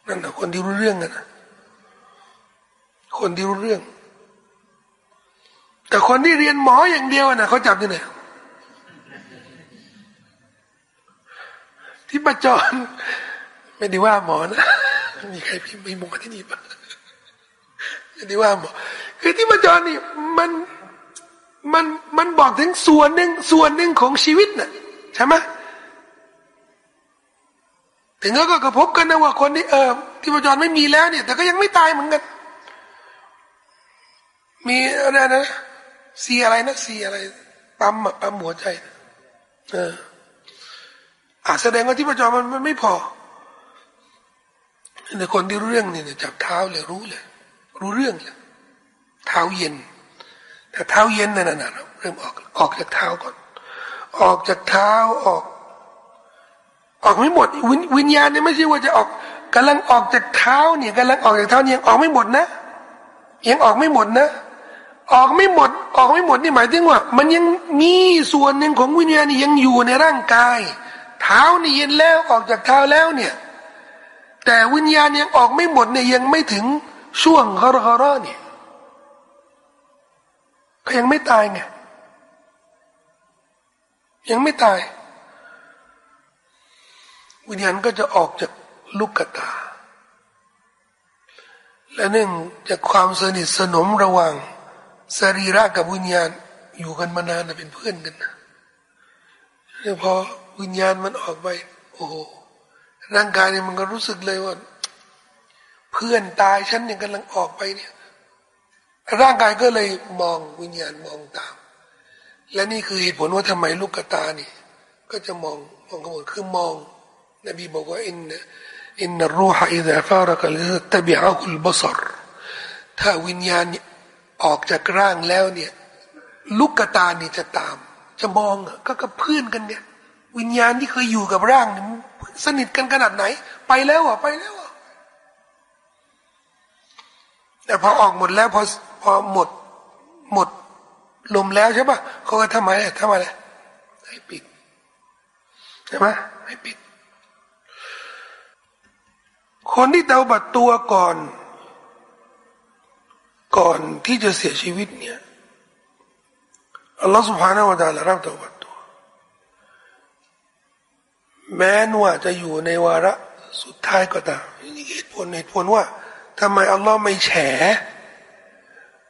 นั่นแหละคนที่รู้เรื่องนะคนที่รู้เรื่อง แต่คนที่เรียนหมออย่างเดียวนะเขาจับที่ไหน ที่ประจร ไม่ได้ว่าหมอนะมีใครพิมพ์ไปหมอที่นี่ปะไม่ได้ว่าหมอคือที่ประจรนี่มันมันมันบอกถึงส่วนหนึ่งส่วนหนึ่งของชีวิตนะ่ะใช่ไหมถึงแล้วก็พบกันนะว่าคนที่เออที่ประจรไม่มีแล้วเนี่ย แต่ก็ยังไม่ตายเหมือนกัน มีอะไรนะสีอะไรนะสีอะไรปั๊มอะปั๊มหัวใจ เออ อาแสดงว่าที่ประจรมันมันไม่พอในคนที่รู้เรื่องเนี่ยจับเท้าเลยรู้เลย รู้เรื่องเลยเท้าเย็นถ้าเท้าเย็นนั่นน่ะเริ่มออกออกจากเท้าก่อน ออกจากเท้าออก ออกไม่หมดวิญวิญญาณเนี่ยไม่ใช่ว่าจะออกกำลังออกจากเท้าเนี่ยกำลังออกจากเท้าเนี่ยยังออกไม่หมดนะยังออกไม่หมดนะ ออกไม่หมด ออกไม่หมดนี่หมายถึงว่า มันยังมีส่วนหนึ่งของวิญญาณยังอยู่ในร่างกาย เท้านี่เย็นแล้วออกจากเท้าแล้วเนี่ย แต่วิญญาณยังออกไม่หมดเนี่ยยังไม่ถึงช่วงฮารฮารเนี่ยก็ยังไม่ตายไงยังไม่ตาย วิญญาณก็จะออกจากลูกกตา และเนื่องจากความสนิทสนมระหว่างสรีระกับวิญญาณอยู่กันมานานเป็นเพื่อนกันนะเนี่ยพอวิญญาณมันออกไป โอ้โหร่างกายเนี่ยมันก็รู้สึกเลยว่า เพื่อนตายฉันเนี่ยกำลังออกไปเนี่ย ร่างกายก็เลยมองวิญญาณมองตาม และนี่คือเหตุผลว่าทำไมลูกกตานี่ ก็จะมองมองขบวนคือมอง นบีบอกว่าอินอินนรูฮะอิดะฟารักลิตบิอาคุลบศรถ้าวิญญาณออกจากร่างแล้วเนี่ย ลูกตานี่จะตาม จะมองก็กับเพื่อนกันเนี่ย วิญญาณที่เคยอยู่กับร่างเนี่ยสนิทกันขนาดไหน ไปแล้วอะไปแล้วอะแต่พอออกหมดแล้วพอพอหมด หมดลมแล้วใช่ปะเขาก็ทำไมอะทำอะไรให้ปิดใช่ไหมให้ปิด คนที่เตาบัดตัวก่อน ก่อนที่จะเสียชีวิตเนี่ยอัลลอฮฺสุบฮานาอัลลอฮฺรับเตาบัด แม้นว่าจะอยู่ในวาระสุดท้ายก็ตามนี่เหตุผลเหตุผลว่าทำไมอัลลอฮ์ไม่แฉ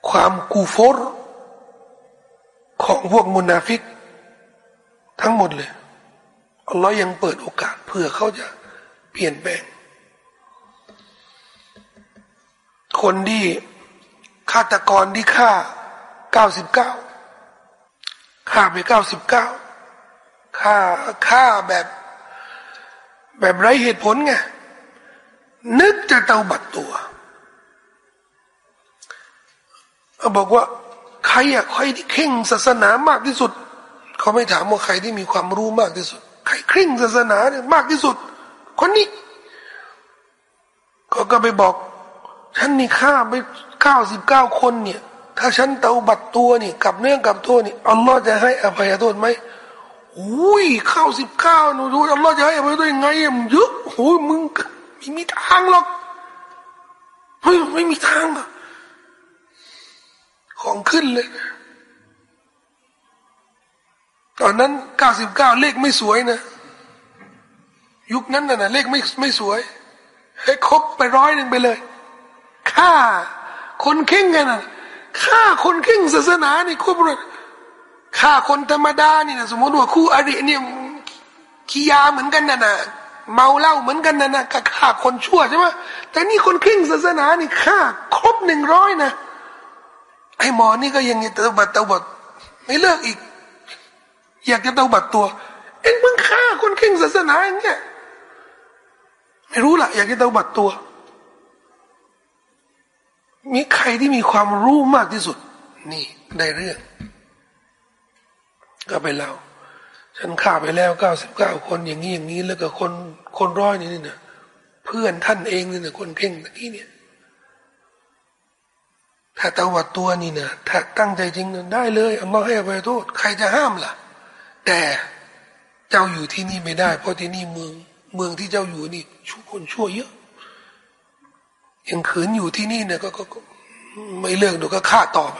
ความกูฟรของพวกมุนาฟิก ทั้งหมดเลยอัลลอฮ์ยังเปิดโอกาสเพื่อเขาจะเปลี่ยนแปลง คนที่ฆาตกรที่ฆ่าเก้าสิบเก้าฆ่าไปเก้าสิบเก้าฆ่าฆ่าแบบ แบบไรเหตุผลไงนึกจะเตาบัดตัวเขาบอกว่า ใครอะใครที่เข่งศาสนามากที่สุด เขาไม่ถามว่าใครที่มีความรู้มากที่สุด ใครเคร่งศาสนาเนี่ยมากที่สุด คนนี้ก็ก็ไปบอก ฉันนี่ฆ่าไปเก้าสิบเก้าคนเนี่ย ถ้าฉันเตาบัดตัวนี่กับเนื่องกับตัวนี่อัลลอฮ์จะให้อภัยโทษไหม อุ้ยข้าวสิบข้าวหนูดูอัลลอฮ์จะให้อภัยได้ยังไงมันเยอะโอ้ยมึงไม่มีทางหรอกเฮ้ยไม่มีทางอะของขึ้นเลยตอนนั้นเก้าสิบเก้าเลขไม่สวยนะ ยุคนั้นน่ะเลขไม่ไม่สวย ให้ครบไปร้อยหนึ่งไปเลยฆ่าคนเข่งกันนะฆ่าคนเข่งศาสนานี่ครบเลย ฆ่าคนธรรมดานี่นะสมมติว่าคู่อริเนี่ยขี้ยาเหมือนกันนะนะเมาเหล้าเหมือนกันนะนะฆ่าคนชั่วใช่ไหมแต่นี่คนครึ่งศาสนานี่ฆ่าครบหนึ่งร้อยนะไอ้หมอนี่ก็ยังเตบัดตบัดไม่เลิกอีก อยากจะเตบัดตัว เอ็งมึงฆ่าคนครึ่งศาสนาอย่างเงี้ยไม่รู้ละอยากจะเตบัดตัว มีใครที่มีความรู้มากที่สุด นี่ได้เรื่อง ก็ไปเล่าฉันฆ่าไปแล้วเก้าสิบเก้าคนอย่างนี้อย่างนี้แล้วก็คนคนร้อยนี่นี่นะเพื่อนท่านเองนี่นะคนเก่งตะกี้เนี่ย ถ้าตวัดตัวนี่นะถ้าตั้งใจจริงได้เลยอัลลอฮ์ให้อภัยโทษ ใครจะห้ามล่ะ แต่เจ้าอยู่ที่นี่ไม่ได้ เพราะที่นี่เมืองเมืองที่เจ้าอยู่นี่ชั่วคนชั่วเยอะยังขืนอยู่ที่นี่เนี่ยก็ก็ไม่เลิกเดี๋ยวก็ฆ่าต่อไป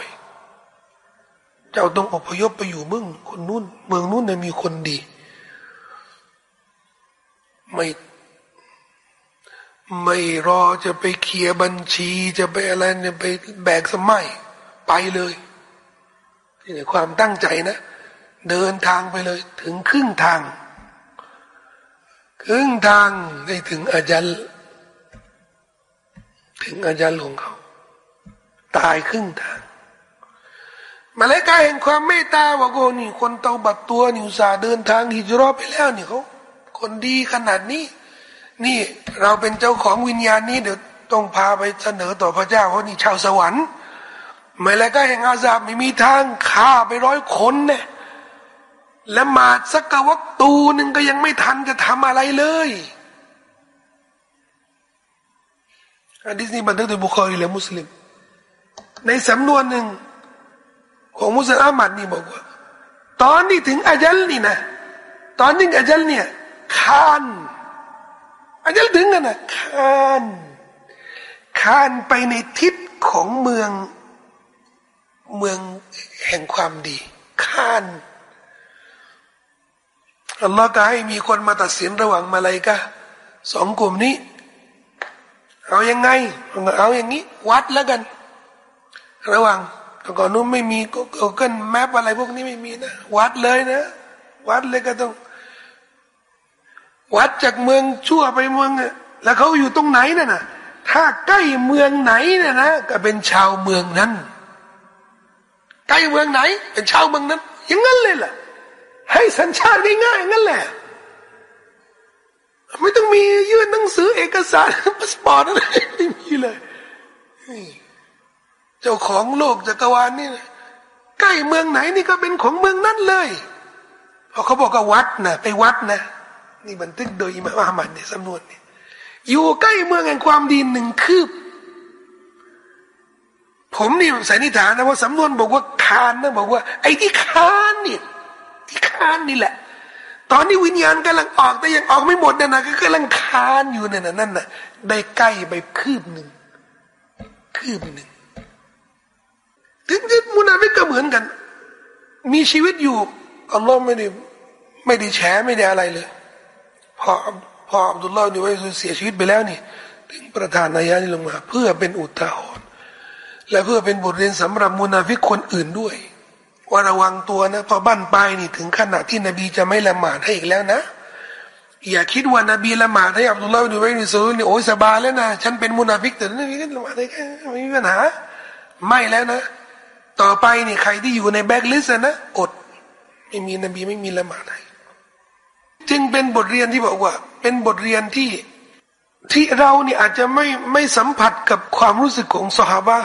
เจ้าต้องอพยพไปอยู่เมืองคนนู้นเมืองนู้นเนี่ยมีคนดี ไม่ไม่รอจะไปเคลียร์บัญชีจะไปอะไรเนี่ยไปแบกสมัยไปเลยนี่ความตั้งใจนะ เดินทางไปเลย ถึงครึ่งทาง ครึ่งทางได้ถึงอาจารย์ถึงอาจารย์ของเขา ตายครึ่งทาง มาเลกาเห็นความเมตตาบอกโอ้นี่คนเตาบัดตัวนี่อุตส่าเดินทางฮิจรอไปแล้วนี่เขาคนดีขนาดนี้ นี่เราเป็นเจ้าของวิญญาณนี้เดี๋ยวต้องพาไปเสนอต่อพระเจ้าเพราะนี่ชาวสวรรค์มาเลกาแห่งอาซาบไม่มีทางฆ่าไปร้อยคนเนี่ยและมาสักวักตูหนึ่งก็ยังไม่ทันจะทำอะไรเลยอันนี้บันทึกโดยบุคคลและมุสลิม ในสำนวนหนึ่ง ของมุสลิมอามัดนี่บอกว่า ตอนที่ถึงอาจัลนี่นะ ตอนที่อาจัลเนี่ยคานอาจัลถึงกันนะคานคานไปในทิศของเมืองเมืองแห่งความดีคานอัลลอฮ์ก็ให้มีคนมาตัดสินระหว่างมาลายกะสองกลุ่มนี้ เอายังไง เอาอย่างนี้ วัดแล้วกัน ระหว่าง แต่ก่อนนู้นไม่มีก็เกิลแมปอะไรพวกนี้ไม่มีนะวัดเลยนะ วัดเลยก็ต้อง วัดจากเมืองชั่วไปเมืองแล้วเขาอยู่ตรงไหนน่ะนะถ้าใกล้เมืองไหนเนี่ยนะก็เป็นชาวเมืองนั้น ใกล้เมืองไหน เป็นชาวเมืองนั้น อย่างนั้นเลยล่ะ ให้สัญชาติง่ายๆงั้นแหละ ไม่ต้องมียื่นหนังสือเอกสารพาสปอร์ตอะไรไม่มีเลย เจ้าของโลกจักรวาลนี่ใกล้เมืองไหนนี่ก็เป็นของเมืองนั้นเลยพอเขาบอกว่าวัดนะไปวัดนะ นี่บันทึกโดยอิมามอามัดในสำนวนนี่อยู่ใกล้เมืองแห่งความดีหนึ่งคืบ ผมนี่สันนิษฐานนะว่าสำนวนบอกว่าคานนะบอกว่า ไอ้ที่คานนี่ที่คานนี่แหละ ตอนนี้วิญญาณกำลังออกแต่ยังออกไม่หมดนะนะก็กำลังคานอยู่นั่นน่ะนั่นน่ะได้ใกล้ไปคืบหนึ่งคืบหนึ่ง ถึงมุนาฟิกก็เหมือนกัน มีชีวิตอยู่อัลลอฮ์ไม่ได้ไม่ได้แฉไม่ได้อะไรเลยพอพออับดุลลาห์นี่ไว้เสียชีวิตไปแล้วนี่ถึงประธานนายานี่ลงมา เพื่อเป็นอุทาหรณ์และเพื่อเป็นบทเรียนสำหรับมุนาฟิกคนอื่นด้วย ว่าระวังตัวนะพอบั้นปลายนี่ถึงขนาดที่นบีจะไม่ละหมาดให้อีกแล้วนะ อย่าคิดว่านบีละหมาดให้อับดุลลาห์นี่ไว้ในซูนี่โอ้ยสบายแล้วนะฉันเป็นมุนาฟิกแต่นบีก็ละหมาดได้แค่ไม่มีปัญหา ไม่แล้วนะ ต่อไปนี่ใครที่อยู่ในแบ็กลิสต์นะอดไม่มีนบีไม่มีละหมาดให้จึงเป็นบทเรียนที่บอกว่า เป็นบทเรียนที่ที่เราเนี่ยอาจจะไม่ไม่สัมผัสกับความรู้สึกของสหาบะ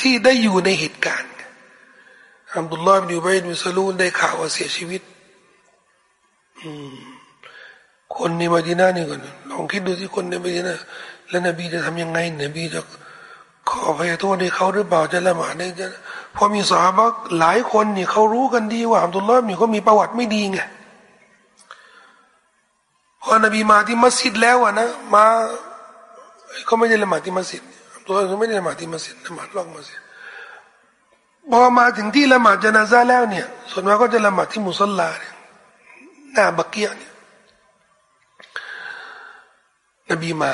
ที่ได้อยู่ในเหตุการณ์อัมดุลลอฮ์บินอุบัยบินซาลูนได้ข่าวว่าเสียชีวิตคนในมาดีนานี่ก่อนลองคิดดูที่คนในมาดีนาแล้วนบีจะทำยังไงนบีจะ ขอพยโทษให้เขาหรือเปล่าจะละหมาดเนี่ยจะพอมีสาบะหลายคนนี่เขารู้กันดีว่าอับดุลลอฮ์นี่เขามีประวัติไม่ดีไงพอนบีมาที่มัสยิดแล้วอะนะมาเขาไม่ได้ละหมาดที่มัสยิดอับดุลลอฮ์เขาไม่ได้ละหมาดที่มัสยิดละหมาดลองมัสยิดพอมาถึงที่ละหมาดจนาซาแล้วเนี่ย ส่วนมากก็จะละหมาดที่มุสลาเนี่ยหน้าบักเกียเนี่ยนบีมา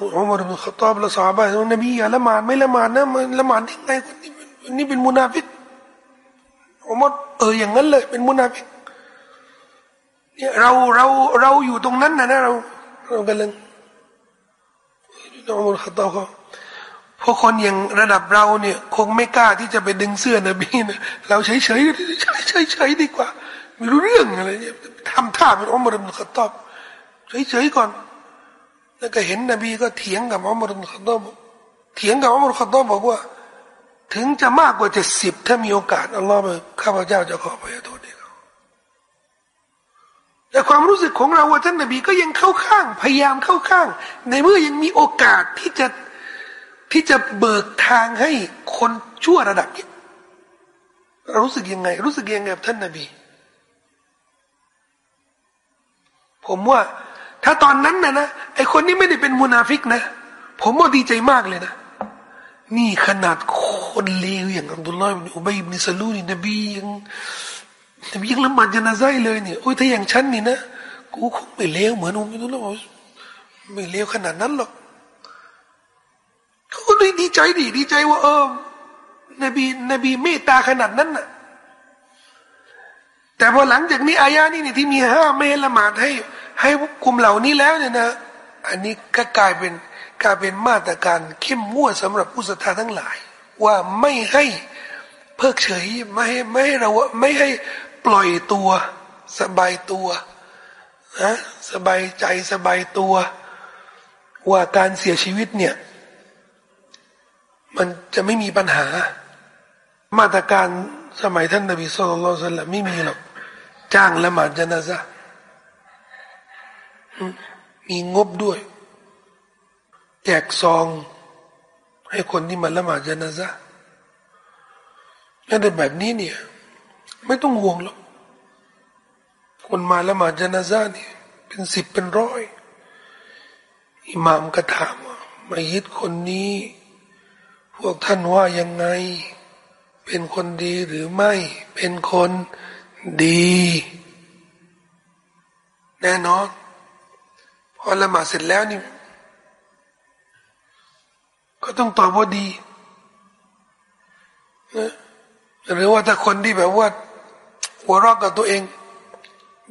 อุมารบินขตอบและสาบะนบีอย่าละหมาดไม่ละหมาดนะมันละหมาดยังไงคนนี้นนี้เป็นมุนาฟิกอุมารเอออย่างนั้นเลย เป็นมุนาฟิกเนี่ยเราเราเราอยู่ตรงนั้นนะนะเราเรากำลังอุมารขตอบเขาพวกคนอย่างระดับเราเนี่ย คงไม่กล้าที่จะไปดึงเสื้อนบีนะเราเฉยเฉยเฉยเฉยเฉยดีกว่า ไม่รู้เรื่องอะไรเนี่ยทำท่าเป็นอุมารบินขตอบเฉยเฉยก่อน แล้วก็เห็นนบีก็เถียงกับอัมรุลขัดอบเถียงกับอัมรุลขัดอบบอกว่า ถึงจะมากกว่าเจ็ดสิบถ้ามีโอกาสอัลลอฮ์ข้าพเจ้าจะขอพยโทษให้เขาแต่ความรู้สึกของเราว่าท่านนบีก็ยังเข้าข้าง พยายามเข้าข้าง ในเมื่อยังมีโอกาสที่จะที่จะเบิกทางให้คนชั่วระดับนี้รู้สึกยังไง รู้สึกยังไงกับท่านนบี ผมว่า ถ้าตอนนั้นนะนะไอคนนี้ไม่ได้เป็นมุนาฟิกนะ ผมว่าดีใจมากเลยนะ นี่ขนาดคนเลวอย่างอับดุลลาห์อิบนอุบัยอิบนซาลูนี่นบียังนบียังละหมาดจนาไซเลยเนี่ยโอ้ยถ้าอย่างฉันนี่นะกูคงไม่เลวเหมือนอุบัยดุลลาห์ไม่เลวขนาดนั้นหรอกเขาก็ดีใจดีดีใจว่า เออนบีนบีเมตตาขนาดนั้นน่ะแต่พอหลังจากนี้อายานี่เนี่ยที่มีห้าเมละหมาดให้ ให้กลุ่มเหล่านี้แล้วเนี่ยนะ อันนี้ก็กลายเป็นกลายเป็นมาตรการเข้มงวดสำหรับผู้ศรัทธาทั้งหลาย ว่าไม่ให้เพิกเฉยไม่ให้ไม่ให้เราไม่ให้ปล่อยตัวสบายตัวนะสบายใจสบายตัว ว่าการเสียชีวิตเนี่ย มันจะไม่มีปัญหา มาตรการสมัยท่านนบีสุลต่านไม่มีหรอกจ้างละหมาดจนาซะ มีงบด้วย แจกซอง ให้คนที่มาละหมาดจนาซะแล้วในแบบนี้เนี่ย ไม่ต้องห่วงหรอกคนมาละหมาดจนาซะเนี่ยเป็นสิบเป็นร้อยอิหมามก็ถามว่ามายิดคนนี้ พวกท่านว่ายังไง เป็นคนดีหรือไม่ เป็นคนดี แน่นอน พอละหมาดเสร็จแล้วนี่ ก็ต้องตอบว่าดีนะหรือว่าถ้าคนที่แบบว่าหัวรอกกับตัวเอง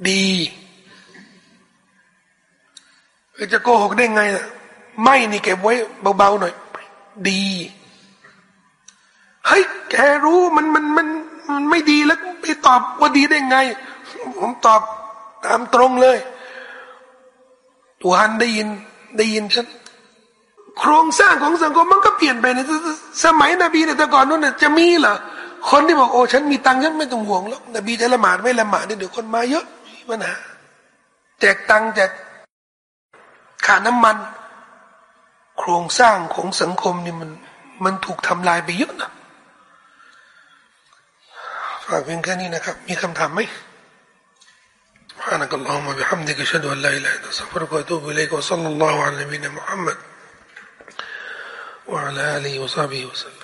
ดีจะโกหกได้ไงล่ะ ไม่นี่เก็บไว้เบาๆหน่อย ดีเฮ้ยแกรู้มันมันมันมันไม่ดีแล้วไปตอบว่าดีได้ไง ผมตอบตามตรงเลย ตัวฮันได้ยินได้ยินฉันโครงสร้างของสังคมมันก็เปลี่ยนไปในสมัยนบีในแต่ก่อนนู้นจะมีเหรอคนที่บอกโอ้ฉันมีตังค์ฉันไม่ต้องห่วงแล้วนบีจะละหมาดไม่ละหมาดเดี๋ยวคนมาเยอะมีปัญหาแจกตังค์แจกขาน้ำมัน โครงสร้างของสังคมนี่มัน มันถูกทำลายไปเยอะนะฝากเพียงแค่นี้นะครับ มีคำถามไหม سبحانك اللهم وبحمدك أشهد أن لا إله إلا أنت أستغفرك وأتوب إليك وصلى الله على نبينا محمد وعلى آله وصحبه وسلم.